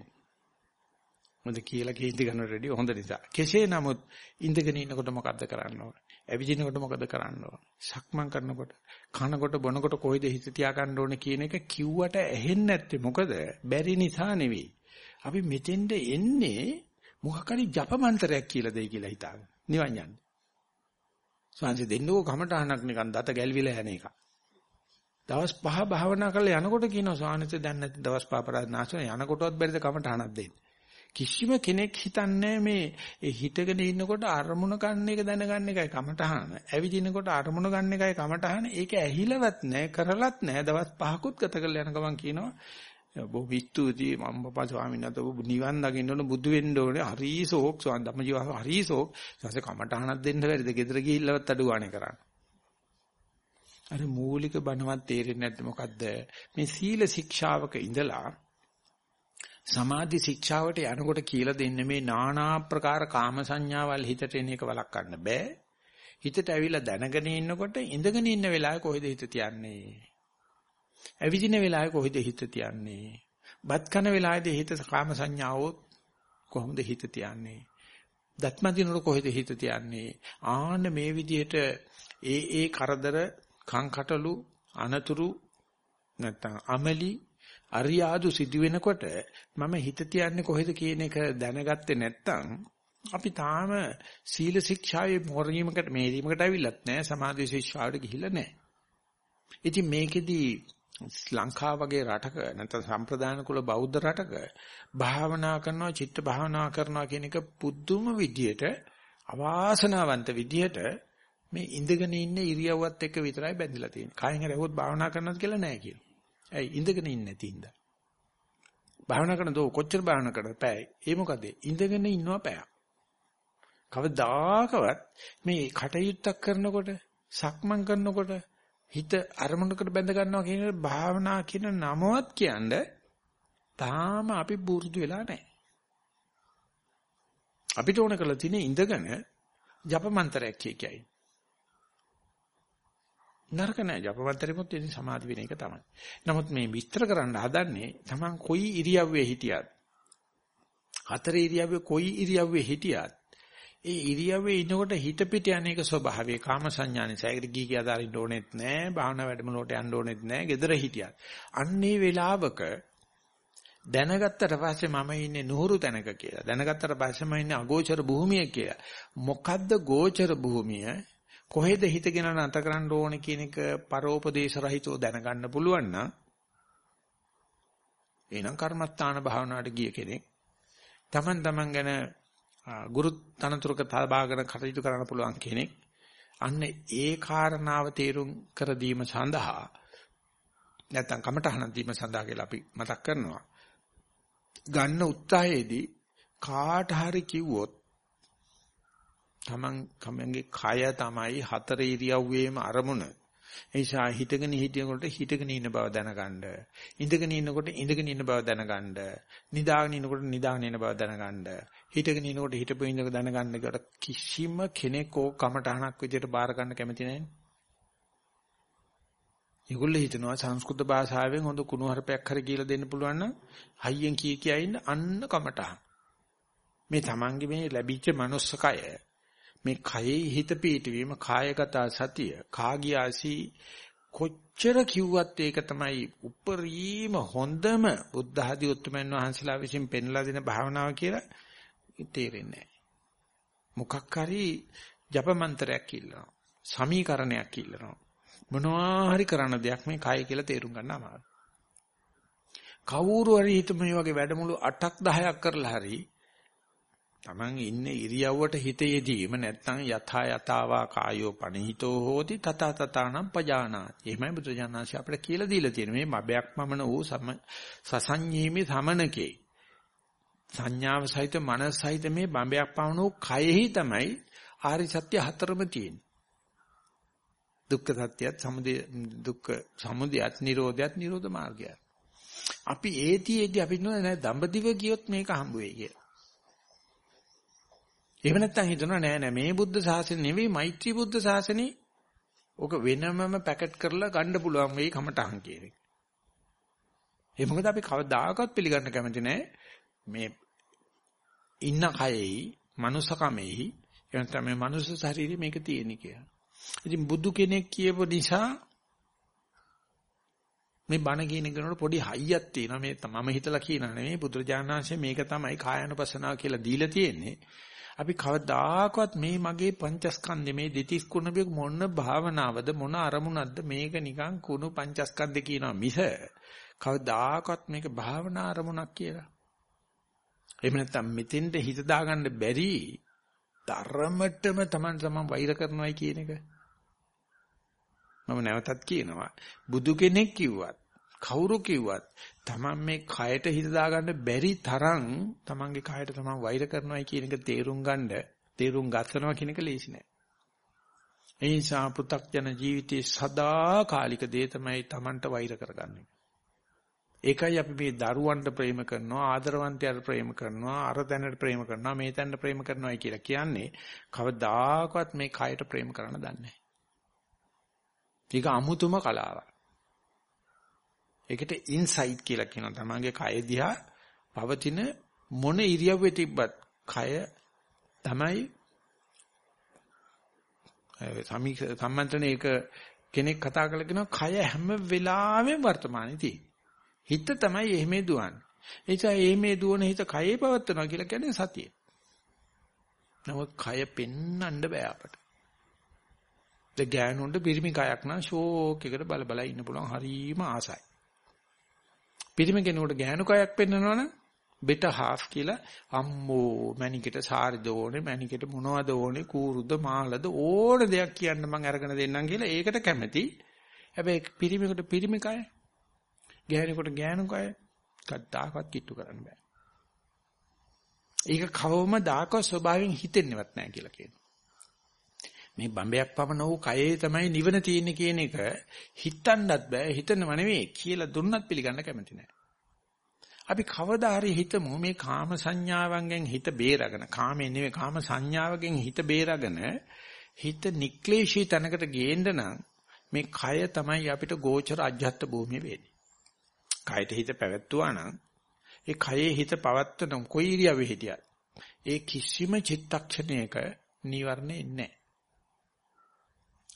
S1: මොකද කියලා කේන්ති ගන්න රෙඩි හොඳ නිසා. කෙසේ නමුත් ඉඳගෙන ඉන්නකොට මොකද්ද කරන්න ඕන? ඇවිදිනකොට මොකද කරන්න ඕන? සක්මන් කරනකොට, කනකොට, බොනකොට කොයිද හිත තියාගන්න ඕන කියන එක කිව්වට ඇහෙන්නේ නැත්තේ මොකද? බැරි නිසා නෙවෙයි. අපි මෙතෙන්ද එන්නේ මොකක් හරි ජප මන්ත්‍රයක් කියලා දෙයි කියලා හිතාගෙන. නිවන් යන්නේ. සංසි දෙන්නකෝ කමටහනක් නිකන් දත ගැල්විලා යන එක. දවස් පහ භාවනා කරලා යනකොට කියනවා ස්වාමීන් දැන් නැති දවස් පහ පරාදනාසන යනකොටවත් බැරිද කමටහනක් දෙන්න. කිසිම කෙනෙක් හිතන්නේ මේ හිතගෙන ඉන්නකොට අරමුණ ගන්න එක දැනගන්න එකයි කමටහන. ඇවිදිනකොට අරමුණ ගන්න එකයි කමටහන. ඒක ඇහිලවත් නැහැ, කරලත් නැහැ. දවස් පහකුත් ගත කරලා යන ගමන් කියනවා බොහොම විස්තුතියි මම පපා ස්වාමීන් වහන්සේ ඔබ නිවන් දකින්න ඕන බුදු වෙන්න ඕනේ. හරිසෝක් ස්වාමීන් ධම්මජීව හරිසෝක් ඊපස්සේ කමටහනක් දෙන්න බැරිද? ගෙදර ගිහිල්ලවත් අඩු ගානේ කරන්න. අර මූලික බණවත් තේරෙන්නේ නැද්ද? මොකද්ද? මේ සීල ශික්ෂාවක ඉඳලා සමාධි ශික්ෂාවට යනකොට කියලා දෙන්නේ මේ নানা ආකාර කාම සංඥාවල් හිතට එන එක වළක්වන්න බෑ. හිතට ඇවිල්ලා දැනගෙන ඉන්නකොට ඉඳගෙන ඉන්න වෙලාවේ කොහෙද හිත තියන්නේ? ඇවිදින වෙලාවේ කොහෙද හිත තියන්නේ? බත් කන වෙලාවේදී හිත කාම සංඥාවෝ කොහොමද හිත තියන්නේ? දත්මදිනර කොහෙද හිත තියන්නේ? ආන්න මේ විදිහට ඒ ඒ කරදර කංකටලු අනතුරු නැත්තම් අමලි අරියාදු සිදු වෙනකොට මම හිත තියන්නේ කොහෙද කියන එක දැනගත්තේ නැත්තම් අපි තාම සීල ශික්ෂාවේ මොරීමකට මේරීමකට අවිලත් නැහැ සමාධි ශික්ෂාවට ගිහිල්ලා නැහැ. ඉතින් මේකෙදී ලංකාව වගේ රටක නැත්නම් සම්ප්‍රදාන කුල බෞද්ධ රටක භාවනා කරනවා චිත්ත භාවනා කරනවා කියන එක පුදුම විදියට අවාසනාවන්ත විදියට මේ ඉඳගෙන ඉන්න ඉරියව්වත් එක්ක විතරයි බැඳිලා තියෙන්නේ. කායෙන් හරි આવොත් භාවනා කරනවද කියලා නැහැ කියන. ඇයි ඉඳගෙන ඉන්නේ නැති ඉඳා. භාවනා කරන දෝ කොච්චර භාවනා කරද පැය. ඒ මොකද ඉඳගෙන ඉන්නවා පැයක්. කවදාකවත් මේ කටයුත්තක් කරනකොට සක්මන් කරනකොට හිත අරමුණකට බැඳ ගන්නවා කියන භාවනා කියන නමවත් කියන්නේ තාම අපි පුරුදු වෙලා නැහැ. අපිට ඕන කරලා තියෙන ඉඳගෙන ජප මන්ත්‍රයක් කියයි. නරක නෑ ජප මන්ත්‍රෙමුත් ඉතින් සමාධි වෙන එක තමයි. නමුත් මේ විස්තර කරන්න හදන්නේ Taman කොයි ඉරියව්වේ හිටියත් හතර ඉරියව්වේ කොයි ඉරියව්වේ හිටියත් ඒ ඉරියව්වේ ඉනකොට හිත පිට යන්නේක ස්වභාවය කාම සංඥා නිසා. ඒකට ගී කියා දාරින්න ඕනෙත් නෑ. භාවනා වැඩමුළුවට යන්න ඕනෙත් නෑ. gedara හිටියත්. අන්නේ වෙලාවක දැනගත්තට පස්සේ මම ඉන්නේ නුහුරු තැනක කියලා. දැනගත්තට පස්සේ මම ඉන්නේ අගෝචර භූමිය කියලා. මොකද්ද ගෝචර භූමිය? කොහෙද හිතගෙන නැත කරන්න ඕනේ කියන එක පරෝපදේශ රහිතව දැනගන්න පුළුවන් නම් එහෙනම් කර්මස්ථාන භාවනාවට ගිය කෙනෙක් තමන් තමන් ගැන ගුරු තනතුරක තබාගෙන කටයුතු කරන්න පුළුවන් කෙනෙක් අන්න ඒ කාරණාව තේරුම් කර දීම සඳහා නැත්නම් කමටහන දීම සඳහා කියලා අපි මතක් කරනවා. ගන්න උත්සාහයේදී කාට හරි කිව්වොත් තමන් කමංගේ කය තමයි හතර ඉරියව්වේම අරමුණ. ඒ නිසා හිතගෙන හිටියකොට හිතගෙන ඉන්න බව දැනගන්න. ඉඳගෙන ඉන්නකොට ඉඳගෙන ඉන්න බව දැනගන්න. නිදාගෙන ඉන්නකොට නිදාගෙන ඉන්න බව දැනගන්න. හිතගෙන ඉන්නකොට හිතපු ඉන්නක දැනගන්න කොට කිසිම කෙනෙක් ඕක කමටහනක් විදියට බාර ගන්න කැමති නැහැ. ඒගොල්ලෝ හිතනවා සංස්කෘත භාෂාවෙන් හොඳ කුණුහරුපයක් හරි කියලා දෙන්න පුළුවන් නම් හයියෙන් කී කියා ඉන්න අන්න කමටහන්. මේ Tamange මේ ලැබිච්ච manussකය මේ කයෙහි හිත පීඨවීම කායගත සතිය කාගියාසි කොච්චර කිව්වත් ඒක තමයි උපරිම හොඳම බුද්ධ ආදී උතුමන් වහන්සේලා විසින් පෙන්ලා දෙන භාවනාව කියලා තේරෙන්නේ නැහැ. මොකක් හරි ජප මන්ත්‍රයක් කියනවා. සමීකරණයක් කියනවා. මොනවා හරි කරන දෙයක් මේ කය කියලා තේරුම් ගන්න අමාරුයි. කවුරු හරි හිත මේ වගේ වැඩමුළු 8ක් 10ක් කරලා හරි Taman ඉන්නේ ඉරියව්වට හිත යෙදීම නැත්නම් යථා යතාවා කායෝ පනිහිතෝ හෝති තත තතානම් පජානාති. එහෙමයි බුදුජානනාංශය අපිට කියලා දීලා තියෙන මේ මබයක් මමන වූ සසඤ්ඤීමේ සමනකේ. සංඥාව සහිත මනස සහිත මේ බඹයක් පවන වූ කයෙහි තමයි ආරි සත්‍ය හතරම තියෙන්නේ. දුක්ඛ සත්‍යයත් සමුදය දුක්ඛ සමුදයත් නිරෝධයත් නිරෝධ මාර්ගයත්. අපි ඒතිෙදී අපි නෑ දඹදිව ගියොත් මේක හම්බ වෙයි කියලා. එහෙම නැත්නම් හිතනවා නෑ නෑ මේ බුද්ධ ශාසනය නෙවෙයි මෛත්‍රී බුද්ධ ශාසනේ ඕක වෙනමම පැකට් කරලා ගන්න පුළුවන් වෙයි කමටහන් කියන එක. ඒ මොකද අපි කවදාකවත් පිළිගන්න කැමති නෑ මේ ඉන්න කයෙහි මනුසකමෙහි එහෙනම් තමයි මනුස්ස ශරීරෙ මේක තියෙන්නේ කියලා. ඉතින් බුදු කෙනෙක් කියපු නිසා මේ බණ කියන කෙනාට පොඩි හයියක් තියෙනවා මේ මම හිතලා කියනා නෙමෙයි බුදුරජාණන් වහන්සේ මේක තමයි කායानुපසනාව කියලා දීලා තියෙන්නේ. අපි කවදාකවත් මේ මගේ පංචස්කන්ධේ මේ දෙතිස් කුණබිය මොන භාවනාවද මොන අරමුණක්ද මේක නිකන් කුණු පංචස්කන්ධේ කියනවා මිස කවදාකවත් මේක භාවනා අරමුණක් කියලා. එහෙම නැත්නම් මෙතෙන්ට හිත දාගන්න බැරි ධර්මතම Taman තමන් වෛර කරනවායි කියන එක. මම නැවතත් කියනවා බුදු කෙනෙක් කිව්වත් කවුරු කිව්වත් Taman මේ කයට හිත දාගන්න බැරි තරම් Tamanගේ කයට Taman වෛර කරනවායි කියන එක තේරුම් ගන්න තේරුම් ගන්නවා කියන එක ලේසි නෑ. ඒ නිසා පු탁ජන ජීවිතයේ සදාකාලික දේ තමයි Tamanට වෛර කරගන්නේ. ඒකයි අපි මේ දරුවන්ට ප්‍රේම කරනවා ආදරවන්තයන්ට ප්‍රේම කරනවා අර තැනට ප්‍රේම කරනවා මේ තැනට ප්‍රේම කරනවා කියලා කියන්නේ කවදාකවත් මේ කයට ප්‍රේම කරන්න දන්නේ නැහැ. ඒක අමුතුම කලාවක්. ඒකට ඉන්සයිට් කියලා කියනවා. තමන්ගේ කය දිහා පවතින මොන ඉරියව්වේ තිබ්බත් කය තමයි සම්මන්ත්‍රණයක කෙනෙක් කතා කරලා කියනවා කය හැම වෙලාවෙම වර්තමානයේ තියෙන. හිත තමයි එහෙමේ දුවන්නේ. ඒ නිසා එහෙමේ දුවන හිත කයේ පවත්නවා කියලා කියන්නේ සතිය. නමුත් කය පෙන්වන්න බෑ අපට. ඒ ගෑනුන්ට පිරිමි කයක් නම් ෂෝක් එකට බල බල ඉන්න පුළුවන් හරීම ආසයි. පිරිමි කෙනෙකුට ගෑනු කයක් පෙන්වනවනම් බෙට හාෆ් කියලා අම්මෝ මැනිකට සාරිද ඕනේ මැනිකට මොනවද ඕනේ කූරුද මාළද ඕන දෙයක් කියන්න මම අරගෙන දෙන්නම් කියලා ඒකට කැමති. හැබැයි පිරිමිකට පිරිමි කය ගෑනුකට ගෑනු කය කද්දාකවත් කිට්ටු කරන්න බෑ. ඒක කවමදාකවත් ස්වභාවයෙන් හිතෙන්නේවත් නැහැ කියලා කියනවා. මේ බම්බයක් පමණ වූ කයේ තමයි නිවන තියෙන්නේ කියන එක හිතන්නත් බෑ හිතනව නෙවෙයි කියලා දුන්නත් පිළිගන්න කැමති නෑ. අපි කවදා හරි හිතමු මේ කාම සංඥාවන්ගෙන් හිත බේරගෙන කාමයෙන් නෙවෙයි කාම සංඥාවකින් හිත බේරගෙන හිත නික්ලේශී තැනකට ගේන්න නම් මේ කය තමයි අපිට ගෝචර අජ්ජත් භූමිය වෙන්නේ. කයට හිත පැවැත්තුවා නම් ඒ කයේ හිත පවත්තන කොයි ඉරියවෙ හිටියත් ඒ කිසිම චිත්තක්ෂණයක නීවරණේ නැහැ.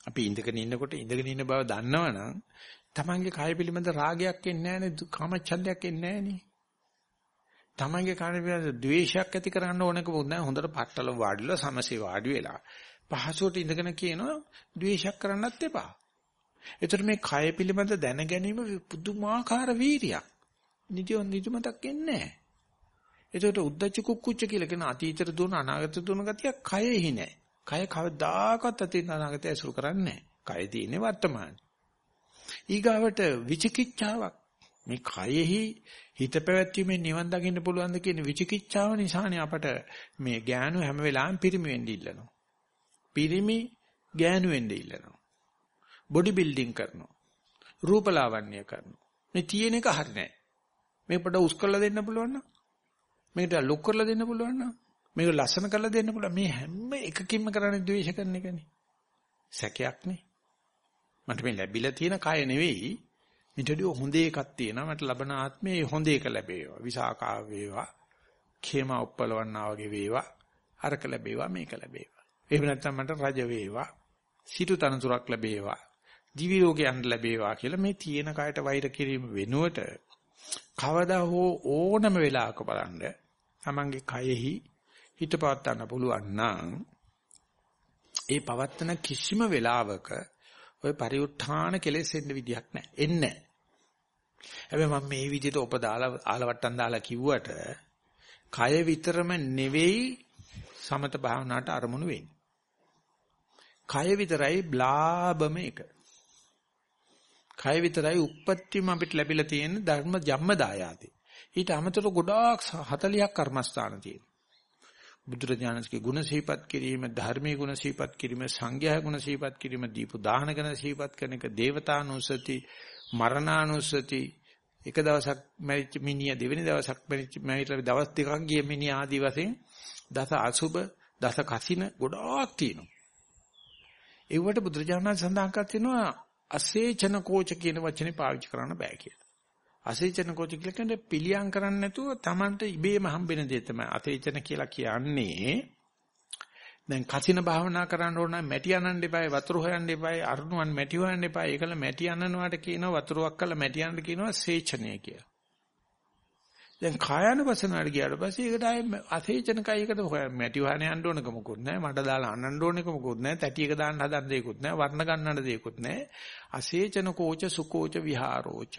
S1: අපි ඉඳගෙන ඉන්නකොට ඉඳගෙන ඉන්න බව දන්නවනම් තමන්ගේ කය පිළිබඳ රාගයක් එන්නේ නැහනේ කාමච්ඡන්දයක් එන්නේ නැහනේ. තමන්ගේ කය පිළිබඳ ද්වේෂයක් ඇති කරන්න ඕනකම නැහැ. හොඳට පట్టල වාඩිලා සමසේ වාඩි වෙලා පහසුවට ඉඳගෙන කියනවා ද්වේෂයක් කරන්නත් එපා. ඒතර මේ කය පිළිබඳ දැන ගැනීම පුදුමාකාර වීරියක්. නිදියොන් නිදිමතක් එන්නේ නැහැ. ඒකට උද්දච්ච කුක්කුච්ච කියලා කියන අතීතයට දුවන අනාගතයට දුවන ගතියක් කයෙහි නැහැ. කය කවදාකවත් අතීත අනාගතය ඇසුරු කරන්නේ නැහැ. කය තියෙන්නේ වර්තමානයේ. ඊගාවට විචිකිච්ඡාවක් මේ කයෙහි හිත පැවැත්වීමෙන් නිවන් දකින්න පුළුවන්ද කියන විචිකිච්ඡාව නිසානේ අපට මේ ඥාන හැම වෙලාවෙම පිරිමි වෙන්න ඉල්ලනවා. පිරිමි ඥාන වෙන්න ඉල්ලනවා. බොඩි බිල්ඩින් කරනවා. රූපලාවන්‍ය කරනවා. මේ තියෙන එක හරි නෑ. මේක පොඩ උස් කරලා දෙන්න පුළුවන් නම් මේකට ලොක් කරලා දෙන්න පුළුවන් නම් මේක ලස්සන කරලා දෙන්න පුළුවන්. මේ හැම එකකින්ම කරන්නේ ද්වේෂ කරන එකනේ. සැකයක් නේ. මට මේ ලැබිලා තියෙන කය නෙවෙයි. ඊටදී හොඳ එකක් තියෙනවා. මට ලබන ආත්මේ හොඳ එක ලැබේවා. විසාකා වේවා. khema උප්පලවන්නා වගේ වේවා. අරක ලැබේවා මේක ලැබේවා. එහෙම නැත්නම් මට රජ වේවා. සිටු තනතුරක් ලැබේවා. දිවි ලෝකයන් ලැබේවා කියලා මේ තියෙන කයට වෛර කිරීම වෙනුවට කවදා හෝ ඕනම වෙලාවක බලන්න තමන්ගේ කයෙහි හිත පවත්වන්න පුළුවන් නම් ඒ පවත්තන කිසිම වෙලාවක ওই පරිඋත්ථාන කෙලෙස් එන්න විදියක් නැහැ. එන්නේ හැබැයි මම මේ විදිහට උපදාලා ආලවට්ටම් දාලා කිව්වට කය විතරම නෙවෙයි සමත භාවනාවට අරමුණු වෙන්නේ. කය විතරයි බ්ලාබම එක. කය විතරයි උප්පත්තියම අපිට ලැබිලා තියෙන ධර්ම ජම්ම දායාති. ඊට අමතරව ගොඩාක් 40ක් කර්මස්ථාන තියෙනවා. බුදුරජාණන්ගේ ගුණ සිහිපත් කිරීම, ධර්මයේ ගුණ සිහිපත් කිරීම, සංඝයා ගුණ සිහිපත් කිරීම, දීපු දාන ගැන සිහිපත් කරන එක, දේවතානුස්සති, මරණානුස්සති, එක දවසක් මැරිච්ච මිනිහා දෙවෙනි දවසක් මැරිච්ච මැරිලා දවස් දෙකක් ගිය මිනිහා ආදි වශයෙන් දස අසුබ, දස කසින ගොඩාක් තියෙනවා. ඒවට බුදුරජාණන් සඳහන් කර තිනවා අසේචන කෝච කියන වචනේ පාවිච්චි කරන්න බෑ කියලා. අසේචන කෝච කියලා කියන්නේ පිළියම් කරන්නේ නැතුව Tamanට ඉබේම හම්බෙන දේ තමයි අසේචන කියලා කියන්නේ. දැන් කසින භාවනා කරන්න ඕන නම් මැටි අනන්න එපායි වතුර හොයන්න එපායි අරුණුවන් මැටි හොයන්න එපායි. ඒකල මැටි අනනවාට කියනවා වතුරක් කළා මැටි අනන්න කියනවා සේචනය කියලා. දැන් කායानुපසනාවට ගියාට පස්සේ ඒකට ආයේ අසේචන කයකට මැටි හොයන්න යන්න ඕනක මොකුත් නැහැ මඩ දාලා අනන්න ඕනක මොකුත් නැහැ තැටි එක දාන්න හදන්න දෙයක්වත් නැහැ වර්ණ ගන්නන්න දෙයක්වත් නැහැ. අසේචන කෝච සුකෝච විහාරෝච.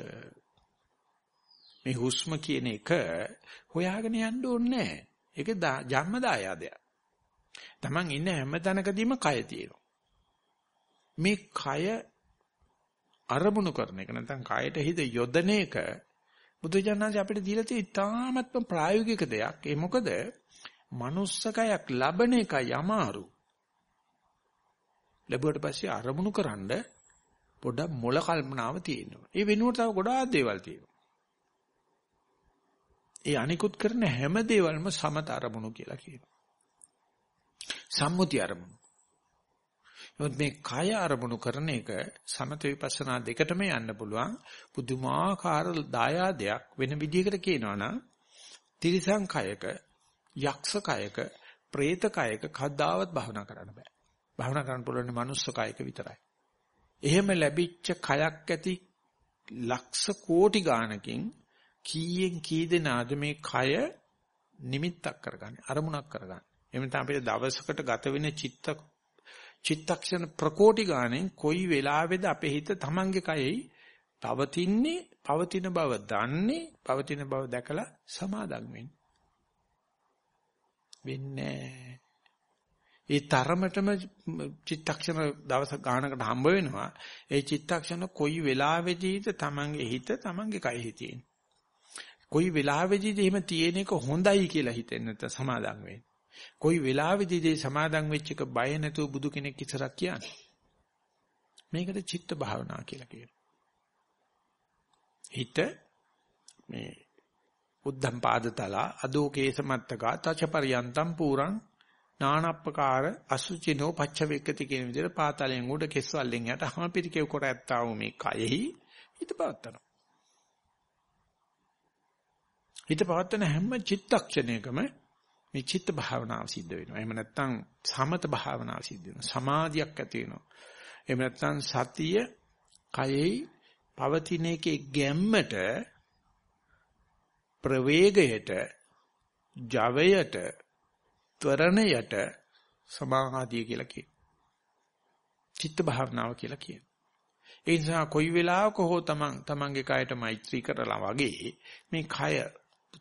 S1: මේ හුස්ම කියන එක හොයාගෙන යන්න ඕනේ නැහැ ඒක ජන්ම දායාදයක් Taman ඉන්න හැම තැනකදීම කය තියෙනවා. මේ කය අරමුණු කරන එක නැත්නම් කයට හිත යොදන එක බුදුජානනාංශ අපිට දීලා තියෙන ඉතාමත්ම ප්‍රායෝගික දෙයක්. ඒ මොකද manussකයක් ලබන එකයි අමාරු. ලැබුවට පස්සේ අරමුණු කරන්ඩ පොඩක් මොළ කල්පනාව තියෙනවා. ඒ වෙනුවට තව ගොඩාක් දේවල් තියෙනවා. ඒ අනිකුත් කරන හැම දේවල්ම සමත අරමුණු කියලා කියනවා. සම්මුති අරමුණු. නමුත් මේ කය අරමුණු කරන එක සමත විපස්සනා දෙකටම යන්න පුළුවන් පුදුමාකාර දායාදයක් වෙන විදිහකට කියනවා නම් තිරිසං කයක යක්ෂ කයක പ്രേත කයක කද්දාවත් භවනා කරන්න බෑ. භවනා කරන්න පුළුවන් මනුස්ස කයක විතරයි. එහෙම ලැබිච්ච කයක් ඇති ලක්ෂ කෝටි ගාණකින් කීයෙන් කී දෙනාද මේ කය නිමිත්තක් කරගන්නේ අරමුණක් කරගන්නේ? එහෙම නැත්නම් අපිට දවසකට ගත වෙන චිත්ත චිත්තක්ෂණ ප්‍රකෝටි ගානෙන් කොයි වෙලාවෙද අපේ හිත තමන්ගේ කයෙහි පවතින්නේ පවතින බව දන්නේ පවතින බව දැකලා සමාදම් වෙන්නේ? වෙන්නේ ඒ තරමටම චිත්තක්ෂණ දවස ගානකට හම්බ වෙනවා. ඒ චිත්තක්ෂණ කොයි වෙලාවෙදීද තමන්ගේ හිත තමන්ගේ කයෙහි තියෙන්නේ? කොයි වෙලාවෙදීද එහෙම තියෙන එක හොඳයි කියලා හිතෙන්න නැත්නම් සමාදම් වෙන්නේ කොයි වෙලාවෙදීද සමාදන් වෙච්ච එක බය නැතුව බුදු කෙනෙක් ඉස්සරහ කියන්නේ. මේකට චිත්ත භාවනා කියලා කියනවා. හිත මේ උද්ධම් පාදතල අදෝකේස මත්තකා තචපරියන්තම් පුරං නානප්පකාර අසුචිනෝ පච්චවේකති කියන විදිහට පාතලෙන් උඩ කෙස්වල්ලෙන් යට හැම පිටිකේ කොට ඇත්තා වූ මේ කයෙහි හිත පවත්තනවා. හිත පවත්තන හැම චිත්තක්ෂණයකම මේ චිත්ත භාවනාව සිද්ධ වෙනවා. එහෙම නැත්නම් සමත භාවනාව සිද්ධ වෙනවා. සමාධියක් ඇති වෙනවා. එහෙම නැත්නම් සතිය කයෙහි පවතින එකේ ගැම්මට ප්‍රවේගයට ජවයට ත්වරණයට සමාධිය කියලා කියනවා. චිත්ත භාවනාව කියලා කියනවා. ඒ නිසා කොයි වෙලාවක හෝ තමන් තමන්ගේ කයට මෛත්‍රී කරලා වගේ මේ කය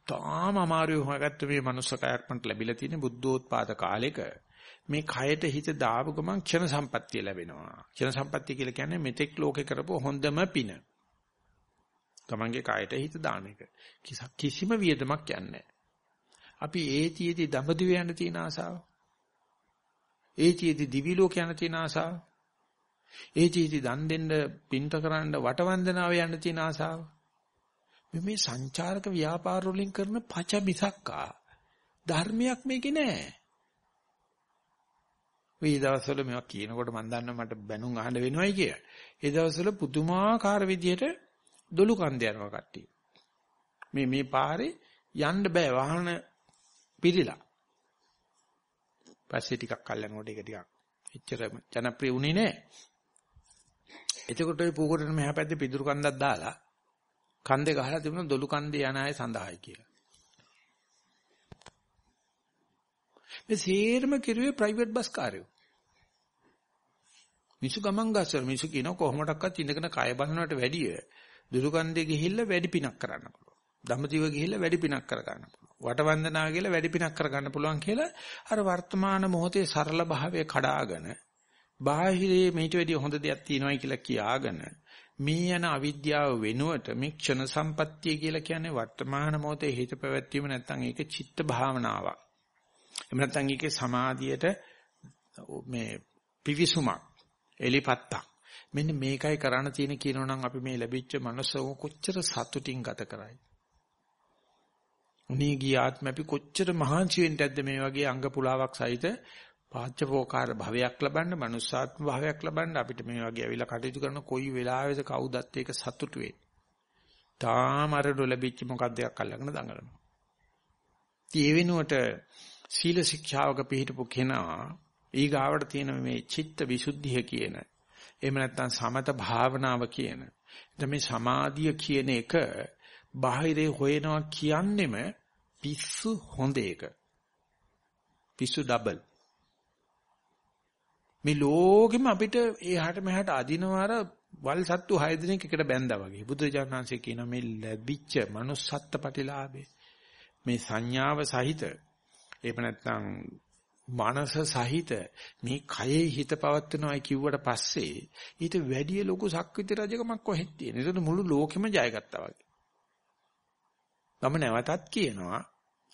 S1: තාම අමාරුවේ හොයාගත්ත මේ manussකයක් මට ලැබිලා තියෙන බුද්ධෝත්පාද කාලෙක මේ කයට හිත දාපු ගමන් ක්ෂණ සම්පත්තිය ලැබෙනවා. ක්ෂණ සම්පත්තිය කියලා කියන්නේ මෙතෙක් ලෝකේ කරපු හොඳම පින. තමන්ගේ කයට හිත දාන එක. කිසිම වියදමක් යන්නේ අපි ඒතියෙදි දඹදිව යන තියෙන ආසාව. ඒතියෙදි දිවි ලෝක යන තියෙන ආසාව. ඒතියෙදි දන් දෙන්න පින්ත කරන්න වටවන්දනාව යන තියෙන ආසාව. මේ සංචාරක ව්‍යාපාර වලින් කරන පච මිසක්කා ධර්මයක් මේකේ නෑ. මේ දවස්වල මේවා කියනකොට මම දන්නවා මට බැනුම් අහන්න වෙනවයි කිය. ඒ දවස්වල පුදුමාකාර විදියට දොළු කන්ද යනවා කට්ටිය. මේ මේ පාරේ යන්න බෑ වාහන පිළිලා. පස්සේ ටිකක් කල්යනකොට ඒක ටිකක් එච්චර ජනප්‍රිය වුණේ නෑ. එතකොට ওই පූකොටන මෙහා පැත්තේ පිදුරු කන්දක් දාලා කන්දේ ගහලා තිබුණා දොළු කන්දේ යන අය සඳහායි කියලා. මේ සේරම කිරුවේ ප්‍රයිවට් බස් කාර්යෝ. මිසු ගමන් ගස්සර මිසු කියන කොහොමඩක්වත් ඉඳගෙන කය බලනවට වැඩිය දොළු කන්දේ ගිහිල්ලා වැඩි පිනක් කරන්න පුළුවන්. ධම්මදිව ගිහිල්ලා වැඩි පිනක් කර ගන්න පුළුවන්. වටවන්දනා කියලා වැඩි පිනක් කර ගන්න පුළුවන් කියලා අර වර්තමාන මොහොතේ සරල භාවය කඩාගෙන බාහිරේ මේට වැඩිය හොඳ දෙයක් තියෙනවායි කියලා කියාගෙන මේ යන අවිද්‍යාව වෙනුවට මේ ක්ෂණ සම්පත්තිය කියලා කියන්නේ වර්තමාන මොහොතේ හිත පැවැත්වීම නැත්නම් ඒක චිත්ත භාවනාවක්. එහෙම නැත්නම් ඒකේ සමාධියට මේ පිවිසුමක් එලිපත්තක්. මෙන්න මේකයි කරන්න තියෙන කියනෝනම් අපි මේ ලැබිච්ච මනසව කොච්චර සතුටින් ගත කරයි. උනේ ගිය ආත්ම අපි කොච්චර මහන්සි වෙන්නද මේ වගේ අංග පුලාවක් සහිත පාච්චපෝකාර භවයක් ලබන්න, මනුස්සාත්ම භාවයක් ලබන්න අපිට මේ වගේ ඇවිල්ලා කටයුතු කරන කොයි වෙලාවෙද කවුදත් ඒක සතුටු වෙන්නේ. තාමරඩු ලැබිච්ච මොකක්ද එකක් අල්ලගෙන දඟලනවා. ඒ වෙනුවට සීල ශික්ෂාවක පිළිපු කෙනා ඊගාවට තියෙන මේ චිත්ත විසුද්ධිය කියන එහෙම නැත්නම් සමත භාවනාව කියන මේ සමාධිය කියන එක බාහිරේ හොයනවා කියන්නෙම පිස්සු හොඳ එක. පිස්සු ඩබල්. මේ ලෝකෙම අපිට එහාට මෙහාට අදිනවර වල් සත්තු 6 දිනක එකට බැඳා වගේ. බුදුජානනාංශය කියන මේ ලැබිච්ච manussත්ත්ව ප්‍රතිලාභේ මේ සංඥාව සහිත එහෙම නැත්නම් මනස සහිත මේ කයේ හිත පවත්වනවා කිව්වට පස්සේ ඊට වැඩිය ලොකු සක්විති රජකමක් කොහෙද තියෙන්නේ? ඒක මුළු ලෝකෙම ජයගත්තා වගේ. මම නැවතත් කියනවා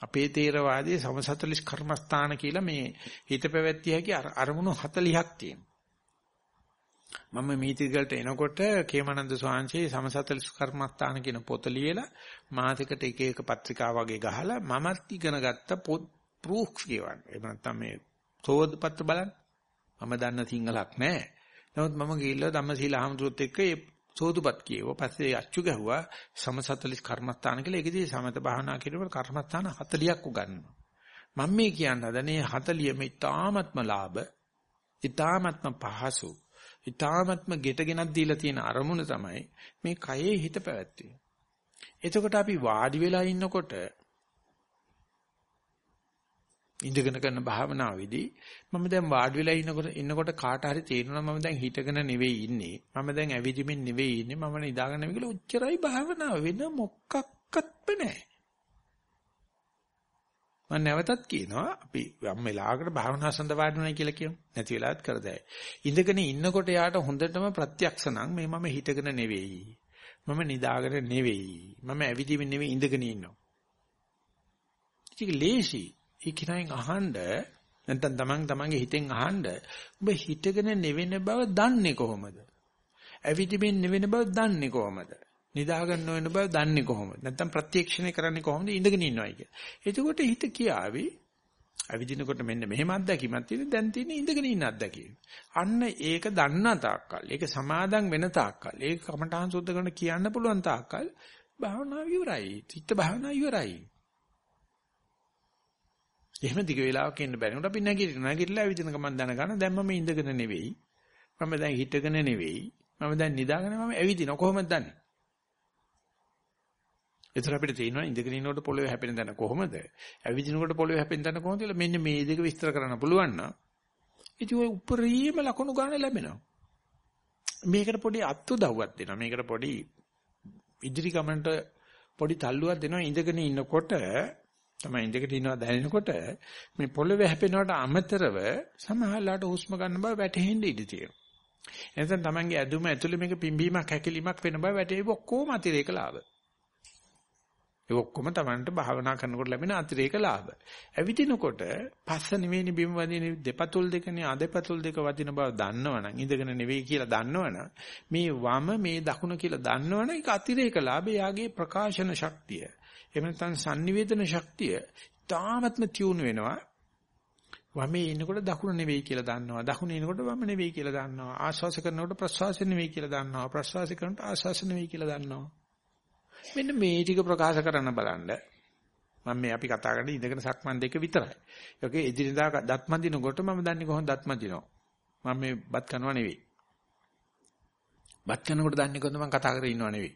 S1: අපේ තේරවාදයේ සමසතලිස් කර්මස්ථාන කියලා මේ හිත පැවැත්තිය හැකි අරමුණු 40ක් තියෙනවා. මම මීතිගලට එනකොට කේමනන්ද ස්වාමීන් සමසතලිස් කර්මස්ථාන කියන පොත ලියලා මාසිකට එක එක පත්‍රිකා වගේ ගහලා මමත් ඉගෙන ගත්ත පොත් ප්‍රූෆ් කියවන්නේ. එහෙම නැත්නම් මේ සෝද පත්‍ර බලන්න. මම දන්න සිංහලක් නැහැ. නමුත් මම ගිහිල්ලා ධම්මසීල ආහමතුරුත් එක්ක ඒ සෝදුපත් කියව. පස්සේ අච්චු ගැහුවා සමසතලිස් කර්මස්ථාන කියලා. ඒකදී සමත භාවනා කිරීමට කර්මස්ථාන 40ක් උගන්වනවා. මම මේ කියන්න හදනේ 40 මේ තාමත්ම ලාභ, ඊ타මත්ම පහසු, ඊ타මත්ම ගෙටගෙනක් දීලා තියෙන අරමුණ තමයි මේ කයේ හිත පැවැත්වීම. එතකොට අපි වාඩි වෙලා ඉන්නකොට ඉඳගෙන කරන භාවනාවේදී මම දැන් වාඩි වෙලා ඉන්නකොට ඉන්නකොට කාට හරි තේරෙනවා මම දැන් හිටගෙන නෙවෙයි ඉන්නේ. මම දැන් ඇවිදිමින් නෙවෙයි ඉන්නේ. මම නිදාගෙන නෙවෙයි කියලා උච්චරයි භාවනාව. වෙන මොකක්වත්ම නැහැ. මම නැවතත් කියනවා අපි යම් වෙලාවකට භාවනා සඳ වාඩිුණා කියලා කියමු. නැති වෙලාවත් කරදැයි ඉඳගෙන ඉන්නකොට යාට හොඳටම ප්‍රත්‍යක්ෂ නම් මේ මම හිටගෙන නෙවෙයි. මම නිදාගෙන නෙවෙයි. මම ඇවිදිමින් නෙවෙයි ඉඳගෙන ඉන්නවා. ඒක ලේසි ඒ කෙනාෙන් අහන්න නැත්නම් තමන් තමන්ගේ හිතෙන් අහන්න ඔබ හිතගෙන නෙවෙන බව දන්නේ කොහොමද? ඇවිදිමින් නෙවෙන බව දන්නේ කොහොමද? නිදාගන්න වෙන බව දන්නේ කොහොමද? නැත්නම් ප්‍රත්‍යක්ෂණය කරන්නේ කොහොමද ඉඳගෙන ඉන්නවයි කියලා. එතකොට හිත කියාවි ඇවිදිනකොට මෙන්න මෙහෙම අත්දැකීමක් තියෙන දැන් තියෙන ඉඳගෙන ඉන්න අත්දැකීම. අන්න ඒක දන්නා තාක්කල්, ඒක සමාදම් වෙන තාක්කල්, ඒක කමඨාන් සුද්ධ කරන කියන්න පුළුවන් තාක්කල් භාවනාව ඉවරයි. චිත්ත භාවනාව ඉවරයි. එහෙම දිග වේලාවක් ඉන්න බැරිනොට අපි නැගිටින නැගිටලා ඇවිදින ගමන් දැනගන්න දැන් මම ඉඳගෙන නෙවෙයි. මම දැන් හිටගෙන නෙවෙයි. මම දැන් නිදාගෙන මම ඇවිදින කොහොමද දන්නේ? ඒතර අපිට තේරෙනවා ඉඳගෙන ඉන්නකොට පොළවේ හැපෙන තැන කොහොමද? ඇවිදිනකොට පොළවේ හැපෙන තැන කොහොමද කියලා මෙන්න මේ දෙක විස්තර කරන්න පුළුවන් නම් ඉතින් ඔය උපරිම ලකුණු ගන්න ලැබෙනවා. මේකට පොඩි අත්උදව්වක් දෙනවා. මේකට පොඩි ඉදිරි ගමනට පොඩි තල්ලුවක් දෙනවා ඉඳගෙන ඉන්නකොට තමයි ඉඳගෙන ඉන්නවා දැනෙනකොට මේ පොළවේ හැපෙනවට අමතරව සමහරලාට හුස්ම ගන්න බව වැටහෙන්න ඉඩ තියෙනවා. එතෙන් තමන්ගේ ඇදුම ඇතුලේ මේක පිම්බීමක් හැකිලිමක් වෙන බව වැටේ ඔක්කොම අතිරේක ලාභ. ඒ ඔක්කොම තමන්ට භාවනා කරනකොට ලැබෙන අතිරේක ලාභ. ඇවිදිනකොට පස්ස නෙවෙයි බිම වදින දෙපතුල් දෙකනේ අදපතුල් දෙක වදින බව දන්නවනම් ඉඳගෙන නෙවෙයි කියලා දන්නවනම් මේ වම මේ දකුණ කියලා දන්නවනම් ඒක අතිරේක ලාභ යාගේ ප්‍රකාශන ශක්තිය. එහෙම නැත්නම් sannivedana ශක්තිය තාමත්ම තියුණු වෙනවා. වමේ ඉන්නකොට දකුණ නෙවෙයි කියලා දන්නවා. දකුණේ ඉන්නකොට වම නෙවෙයි කියලා දන්නවා. ආශ්වාස කරනකොට ප්‍රශ්වාස නෙවෙයි කියලා දන්නවා. ප්‍රශ්වාස කරනකොට ආශ්වාස නෙවෙයි කියලා දන්නවා. මෙන්න මේ ටික ප්‍රකාශ කරන්න බලන්න. මම මේ අපි කතා කරන්නේ ඉඳගෙන සක්මන් දෙක විතරයි. ඒකේ එදිනදා දත් මදිනකොට මම දන්නේ කොහොමද දත් මදිනවා. මම මේ බත් කනවා නෙවෙයි. බත් කනකොට දන්නේ කොහොමද මම කතා කරගෙන ඉන්නව නෙවෙයි.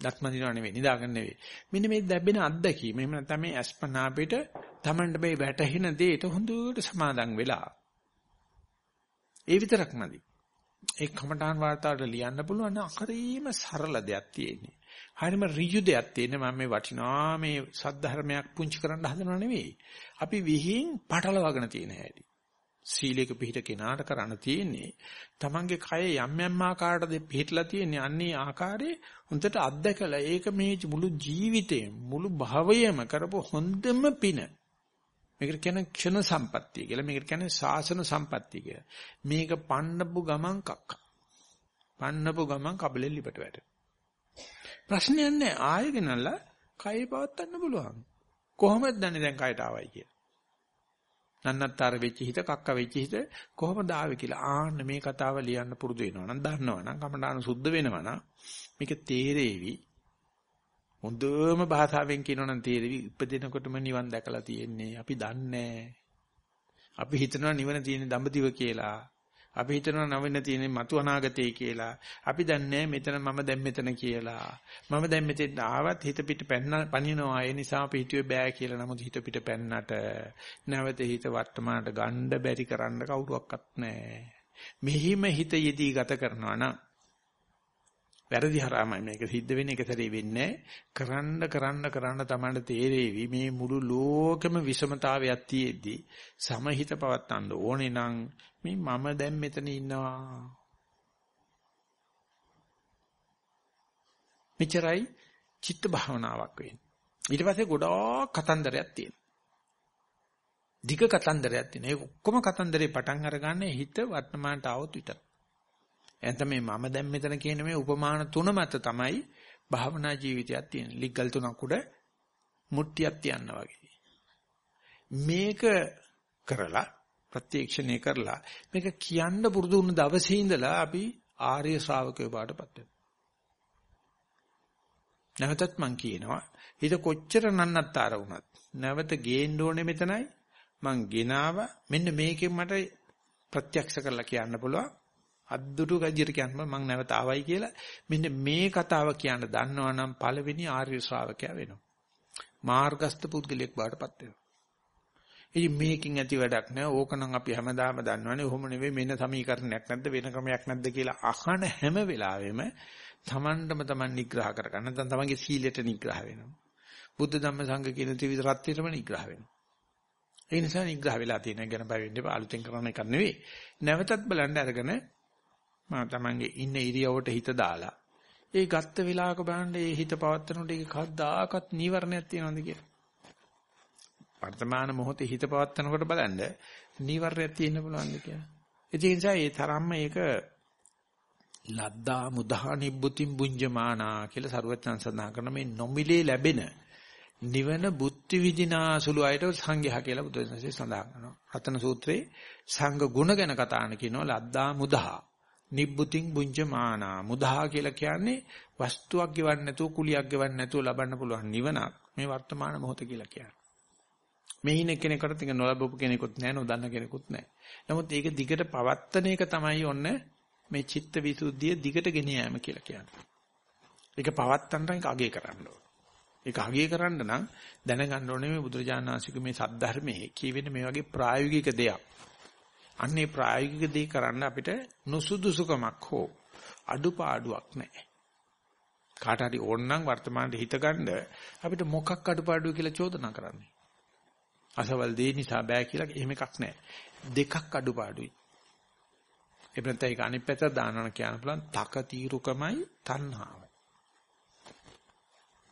S1: දත්ම දිනව නෙවෙයි නිදාගන්න නෙවෙයි. මෙන්න මේ දැබෙන අත්දැකීම. එහෙම නැත්නම් මේ අස්පනා අපිට Tamanට මේ වැටහෙන දෙයට හොඳට සමාදන් වෙලා. ඒ විතරක් නැති. ඒ කමඨාන් වාර්තාවට ලියන්න පුළුවන් නම් හරිම සරල දෙයක් තියෙන්නේ. හරිම ඍජු දෙයක් තියෙන්නේ මම මේ වටිනා මේ සද්ධර්මයක් පුංචි කරන්න හදනව නෙවෙයි. අපි විහිං පටලවාගෙන තියෙන හැටි. සීලයක පිහිට කෙනාට කරන්න තියෙන්නේ. තමන්ගේ කය යම් යම් ආකාරයකට පිහිටලා තියෙන්නේ අන්නේ ආකාරයේ හොඳට අත්දකලා ඒක මේ මුළු ජීවිතේ මුළු භවයම කරපු හොඳම පින. මේකට කියන්නේ ක්ෂණ සම්පත්තිය කියලා. මේකට කියන්නේ සාසන සම්පත්තිය කියලා. මේක පන්නපු ගමන් කක්ක. පන්නපු ගමන් කබලෙ ලිපට වැට ප්‍රශ්නයක් නැහැ ආයෙ ගෙනල්ලා කය පවත්වන්න පුළුවන්. කොහොමද දන්නේ දැන් කයට ආවයි කියලා? නන්නත්තර වෙච්ච හිත කක්ක වෙච්ච හිත කොහොමද ආවේ කියලා ආන්න මේ කතාව ලියන්න පුරුදු වෙනවා නම් දන්නවා නම් කමඩාන සුද්ධ වෙනවා නම් මේක තේරෙවි හොඳම භාෂාවෙන් කියනවනම් තේරෙවි ඉපදෙනකොටම නිවන් දැකලා තියෙන්නේ. අපි දන්නේ අපි හිතනවා නිවන තියෙන දඹදිව කියලා. අපි හිතනවා නවෙන්න තියෙන්නේ මතු අනාගතේ කියලා. අපි දන්නේ මෙතන මම දැන් මෙතන කියලා. මම දැන් මෙතෙන් ආවත් හිත පිට පැන්න පනිනවා. ඒ නිසා අපි හිතුවේ බෑ කියලා. නමුත් හිත පිට පැන්නට නැවත හිත වර්තමානට ගන්න බැරි කරන්න කවුරුවක්වත් නැහැ. මෙහිම හිත යෙදී ගත කරනවා නම් වැරදි හරහාමයි මේක සිද්ධ වෙන්නේ. එක සැරේ වෙන්නේ කරන්න කරන්න කරන්න තමයි තේරෙවි. මේ මුළු ලෝකෙම විෂමතාවයක් තියෙද්දි සමහිත පවත්තන්න ඕනේ නම් මේ මම දැන් මෙතන ඉන්නවා. මෙච්චරයි චිත්ත භාවනාවක් වෙන්නේ. ඊට පස්සේ ගොඩාක් කතන්දරයක් තියෙනවා. ධික කතන්දරයක් තියෙනවා. ඒ ඔක්කොම කතන්දරේ පටන් අරගන්නේ හිත වර්තමානට આવොත් විතරයි. එතන මේ මම දැන් මෙතන කියන මේ උපමාන තුන මත තමයි භාවනා ජීවිතයක් තියෙන්නේ. ලිග්ගල් තුනක් උඩ මුට්ටියක් තියනවා වගේ. මේක කරලා ප්‍රත්‍යක්ෂණය කරලා මේක කියන්න පුරුදු වුණ දවසේ ඉඳලා අපි ආර්ය ශ්‍රාවකයෝ බාටපත් වෙනවා. නැවතත් මං කියනවා හිත කොච්චර නන්නත්තර වුණත් නැවත ගේන්න ඕනේ මෙතනයි මං ගෙනාව මෙන්න මේකෙන් මට ප්‍රත්‍යක්ෂ කරලා කියන්න පුළුවන් අද්දුටු ගජිර කියන්න මම නැවත ආවයි කියලා මෙන්න මේ කතාව කියන්න දන්නවනම් පළවෙනි ආර්ය ශ්‍රාවකයා වෙනවා. මාර්ගස්ත පුද්ගලයෙක් බාටපත් වෙනවා. ඉතින් මේකකින් ඇති වැඩක් නෑ. ඕකනම් අපි හැමදාම දන්නවනේ. ඔහොම නෙවෙයි මෙන්න සමීකරණයක් නැද්ද වෙන ක්‍රමයක් නැද්ද කියලා අහන හැම වෙලාවෙම තමන්ටම තමන් නිග්‍රහ කරගන්න. නැත්නම් තමන්ගේ සීලයට නිග්‍රහ වෙනවා. බුද්ධ ධම්ම සංඝ කියන ත්‍රිවිධ රත්නයටම නිග්‍රහ වෙනවා. ඒ නිසා නිග්‍රහ වෙලා තියෙන ගැන බය වෙන්න එපා. අලුතෙන් කරන එකක් නෙවෙයි. නැවතත් බලන්න අරගෙන මම තමන්ගේ ඉන්න ඉරියවට හිත දාලා ඒ ගත්ත වෙලාවක බලන්න ඒ හිත පවත්නකොට ඒක කවදාකවත් නීවරණයක් තියනවද කියලා. වර්තමාන මොහොතේ හිත පවත්නකොට බලන්න නීවරණයක් තියෙන්න පුළුවන්ද කියලා. ඒ නිසා ඒ තරම්ම ඒක ලද්දා මුදා නිබ්බුතින් බුඤ්ජමානා කියලා සරුවචන සඳහන් කරන මේ නොමිලේ ලැබෙන නිවන බුද්ධි විදිනා සුළු අයට සංඝයා කියලා බුදුසසුනේ සඳහන් කරනවා. රතන සූත්‍රයේ සංඝ ගුණ ගැන කතාන කියනවා ලද්දා මුදා නිබ්බුතින් බුඤ්ජමානා මුදා කියලා කියන්නේ වස්තුවක් ගෙවන්න නැතුව කුලියක් ගෙවන්න නැතුව ලබන්න පුළුවන් නිවනක් මේ වර්තමාන මොහොත කියලා කියන්නේ. මේ ඉන්න කෙනෙකුට තික නොලබපු කෙනෙකුත් නැහැ නොදන්න කෙනෙකුත් නැහැ. නමුත් ඒක දිගට පවත්තන එක තමයි ඔන්න මේ චිත්ත විසුද්ධිය දිගට ගෙන යාම කියලා කියන්නේ. ඒක පවත්තන්න එක අගේ කරන්න ඕන. ඒක අගේ කරන්න නම් දැනගන්න ඕනේ මේ බුදුරජාණන් වහන්සේගේ මේ සද්ධර්මයේ කියවෙන මේ වගේ ප්‍රායෝගික දෙයක්. අන්නේ ප්‍රායෝගික දේ කරන්න අපිට නුසුදුසුකමක් හෝ අඩුපාඩුවක් නැහැ. කාට හරි ඕනනම් වර්තමානයේ හිතගන්න අපිට මොකක් අඩුපාඩුව කියලා චෝදනා කරන්නේ. අසවල් දේ නිසා බෑ කියලා එහෙම එකක් නැහැ. දෙකක් අඩුපාඩුයි. එබැවින් ඒක අනිත් පැත්ත දානවා කියන පුළුවන් තක తీරුකමයි තණ්හාවයි.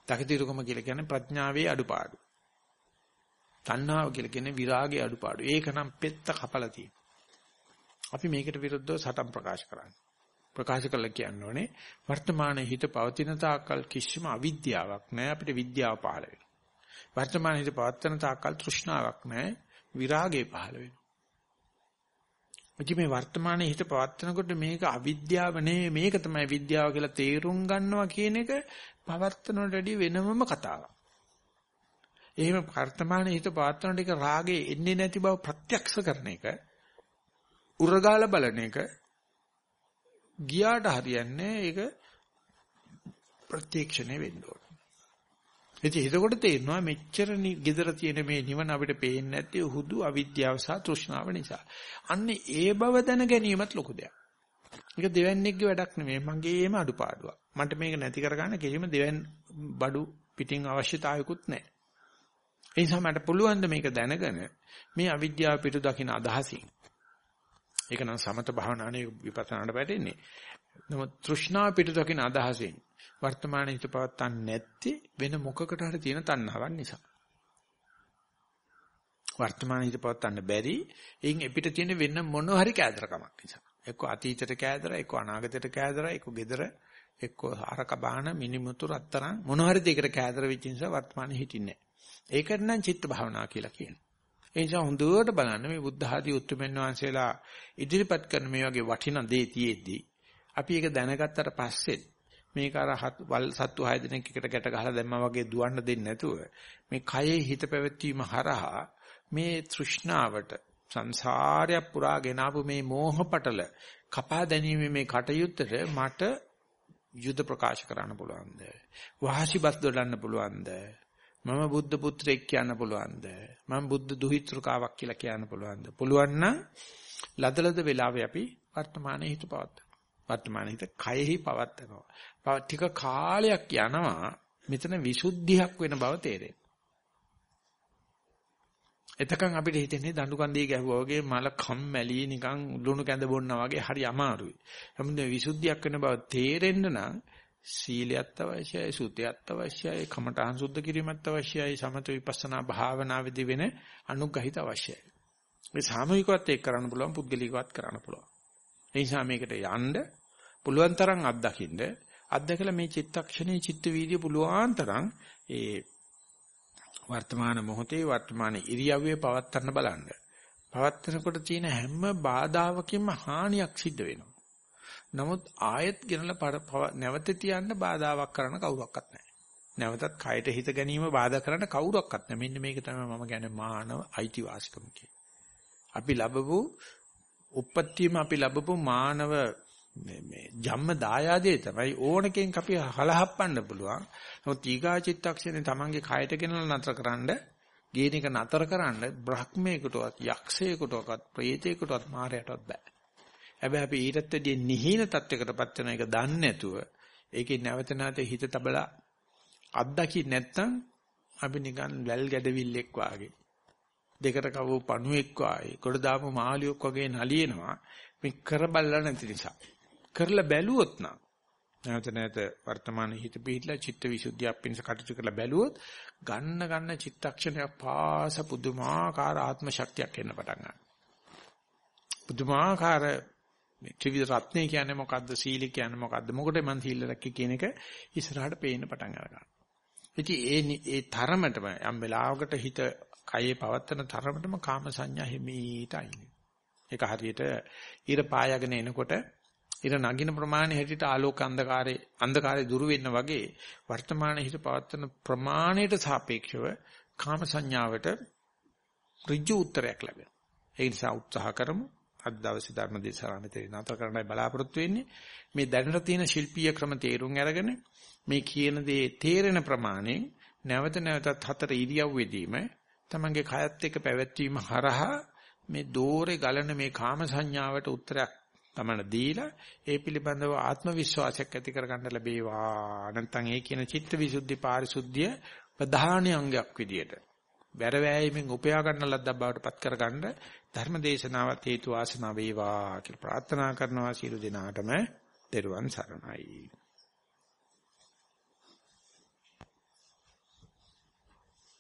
S1: තක తీරුකම කියලා කියන්නේ ප්‍රඥාවේ අඩුපාඩු. තණ්හාව කියලා කියන්නේ විරාගයේ අඩුපාඩු. ඒක නම් පෙත්ත කපලා තියෙනවා. අපි මේකට විරුද්ධව සටන් ප්‍රකාශ කරන්නේ. ප්‍රකාශ කළා කියන්නේ වර්තමානයේ හිත පවතින තාක්කල් කිසිම අවිද්‍යාවක් නැහැ අපිට විද්‍යාව පහළ වෙනවා. වර්තමානයේ හිත පවත්වන තාක්කල් තෘෂ්ණාවක් නැහැ විරාගය පහළ වෙනවා. මේ වර්තමානයේ හිත පවත්වනකොට මේක අවිද්‍යාව නෙවෙයි මේක තමයි විද්‍යාව කියලා තේරුම් ගන්නවා කියන එක පවත්වනට වැඩිය වෙනමම කතාවක්. එහෙම වර්තමානයේ හිත පවත්වන ටික රාගේ එන්නේ නැති බව ප්‍රත්‍යක්ෂ කරන එක උරගාල බලන එක ගියාට හරියන්නේ ඒක ප්‍රත්‍යක්ෂණය වෙන්න ඕන. ඉතින් එතකොට තේරෙනවා මෙච්චර gedara තියෙන මේ නිවන අපිට පේන්නේ නැත්තේ හුදු අවිද්‍යාව සහ තෘෂ්ණාව නිසා. අන්නේ ඒ බව දැන ගැනීමත් ලොකු දෙයක්. ඒක දෙවන්නේගේ වැඩක් නෙමෙයි මගේම අඩුපාඩුවක්. මට මේක නැති කරගන්න කිසිම දෙවන් බඩු පිටින් අවශ්‍යතාවයකුත් නැහැ. ඒ නිසා මට පුළුවන් මේක දැනගෙන මේ අවිද්‍යාව පිටු දකින්න අදහසින් ඒක නම් සමත භාවනාවේ විපස්සනාට වැටෙන්නේ. නමුත් තෘෂ්ණාව පිටු දකින අදහසෙන් වර්තමාන හිත පවත්තන්නේ නැත්තේ වෙන මොකකට හරි තියෙන තණ්හාවක් නිසා. වර්තමාන හිත පවත්තන්න බැරි එයින් එපිට තියෙන වෙන මොන හරි කෑදරකමක් නිසා. එක්ක අතීතයට කෑදර, එක්ක අනාගතයට කෑදර, එක්ක gedara, එක්ක හරක බාන මිනිමුතු රත්තරන් මොන හරි දෙයකට කෑදර වෙච්ච නිසා වර්තමානයේ හිටින්නේ නැහැ. ඒකට නම් චිත්ත භාවනා කියලා කියනවා. ඒ නිසා හොඳට බලන්න මේ බුද්ධ ආදී උත්තරමෙන් වහන්සේලා ඉදිරිපත් කරන මේ වගේ වටිනා දේ තියෙද්දි අපි ඒක දැනගත්තට පස්සේ මේක අර වල් සත්තු හය දෙනෙක් එකට ගැට ගහලා දැම්මා වගේ දුවන්න දෙන්නේ නැතුව මේ කයේ හිත පැවැත්වීම හරහා මේ තෘෂ්ණාවට සංසාරය පුරා ගෙනාවු මේ මෝහ පටල කපා දැනීමේ මේ කටයුත්තට මට යුද ප්‍රකාශ කරන්න පුළුවන්ද? වහසි බස් දොඩන්න පුළුවන්ද? මම බුද්ධ පුත්‍රයෙක් කියන්න පුළුවන්ද? මම බුද්ධ දුහිතෘකාවක් කියලා කියන්න පුළුවන්ද? පුළුවන් නම් ලදලද වෙලාවේ අපි වර්තමානයේ හිත පවත්ත. වර්තමානයේ හිත කයෙහි පවත්නවා. ටික කාලයක් යනවා මෙතන විසුද්ධියක් වෙන බව තේරෙනවා. එතකන් අපිට හිතෙන්නේ දඬු කන්දේ ගැහුවා වගේ මල කම්මැලි නිකන් ලුණු කැඳ බොන්නා වගේ හරි අමාරුයි. නමුත් විසුද්ධියක් වෙන බව තේරෙන්න නම් සීලයත් අවශ්‍යයි, සුතයත් අවශ්‍යයි, කමඨහං සුද්ධ කිරීමත් අවශ්‍යයි, සමත විපස්සනා භාවනාවේදී වෙන අනුග්‍රහිත අවශ්‍යයි. මේ සාමූහිකවත් එක් කරන්න පුළුවන්, පුද්ගලිකවත් කරන්න පුළුවන්. ඒ නිසා මේකට යන්න පුළුවන් තරම් අත්දකින්න අත්දකලා මේ චිත්තක්ෂණේ චිත්ත වීදිය පුළුවන් තරම් ඒ වර්තමාන මොහොතේ වර්තමාන ඉරියව්වේ පවත්වන්න බලන්න. පවත්වනකොට තියෙන හැම බාධාවකින්ම හානියක් සිද්ධ වෙනවා. නමුත් ආයෙත් ගෙනලා නැවත තියන්න බාධාවක් කරන්න කවුරක්වත් නැහැ. නැවතත් කයට හිත ගැනීම බාධා කරන්න කවුරක්වත් නැහැ. මෙන්න මේක තමයි මම කියන්නේ මානව අයිතිවාසිකම අපි ලැබපු උපත්තියම අපි ලැබපු මානව මේ මේ ජම්ම දායාදේ තමයි ඕනකෙන් අපි හලහප්පන්න පුළුවන්. නමුත් ඊගා චිත්තක්ෂණේ තමන්ගේ කයට ගෙනලා නතරකරනද ගේන එක නතරකරන්න බ්‍රහ්මයකටවත් යක්ෂයෙකුටවත් ප්‍රේතයෙකුටවත් මාරයටවත් බෑ. හැබැයි අපි ඊටත් වැඩිය නිහින තත්යකටපත් වෙන එක දන්නේ නැතුව ඒකේ නැවත නැවත හිත තබලා අත්දකින්න නැත්නම් අපි නිකන් වැල් ගැඩවිල්ලෙක් වාගේ දෙකට කවෝ පණුවෙක් වාගේ කොට දාපු මාළියෙක් වගේ නලියනවා මේ කර බල්ලා නැති නිසා කරලා බැලුවොත් නම් නැවත නැවත වර්තමාන හිත පිහිట్లా චිත්ත විසුද්ධිය අපින්ස කටයුතු කරලා බැලුවොත් ගන්න ගන්න චිත්තක්ෂණයක් පාස පුදුමාකාර ආත්ම ශක්තියක් එන්න පටන් ගන්නවා. පුදුමාකාර ත්‍රිවිධ රත්නේ කියන්නේ මොකද්ද සීල කියන්නේ මොකද්ද මොකටද මං සීල රැක්කේ කියන එක ඉස්සරහට පේන්න පටන් ගන්නවා. ඉතින් ඒ ඒ තරමටම යම් වෙලාවකට හිත කයේ පවත්තන තරමටම කාම සංඥා හිමීට අයිනේ. ඒක හරියට ඊර පායගෙන එනකොට ඉර නගින ප්‍රමාණය හැටියට ආලෝක අන්ධකාරයේ අන්ධකාරය දුරු වෙන්න වගේ වර්තමාන හිත පවත්වන ප්‍රමාණයට සාපේක්ෂව කාම සංඥාවට ඍජු උත්තරයක් ලැබෙනවා. ඒ නිසා උත්සාහ කරමු. අද දවසේ ධර්ම දේශනාව මෙතන නතර කරන්නයි බලාපොරොත්තු වෙන්නේ. මේ දැනට තියෙන ශිල්පීය ක්‍රම තේරුම් අරගෙන මේ කියන දේ තේරෙන ප්‍රමාණයෙන් නැවත නැවතත් හතර ඉරියව්වෙදීම තමන්ගේ කයත් එක්ක පැවැත්වීම හරහා මේ දෝරේ ගලන මේ කාම සංඥාවට උත්තරයක් තමන දීලා ඒ පිළිබඳව ආත්ම විශ්වාසයක් ඇති කරගන්න ලැබේවා. නැත්නම් ඒ කියන චිත්ත විසුද්ධි පාරිශුද්ධිය ප්‍රධාන අංගයක් විදියට වැර වෑයීමෙන් උපයා ගන්න ලද්දක් බවට පත් කරගන්න ධර්ම දේශනාවත් හේතු වාසනා වේවා කියලා ප්‍රාර්ථනා කරනවා සියලු දෙනාටම දරුවන් සරණයි.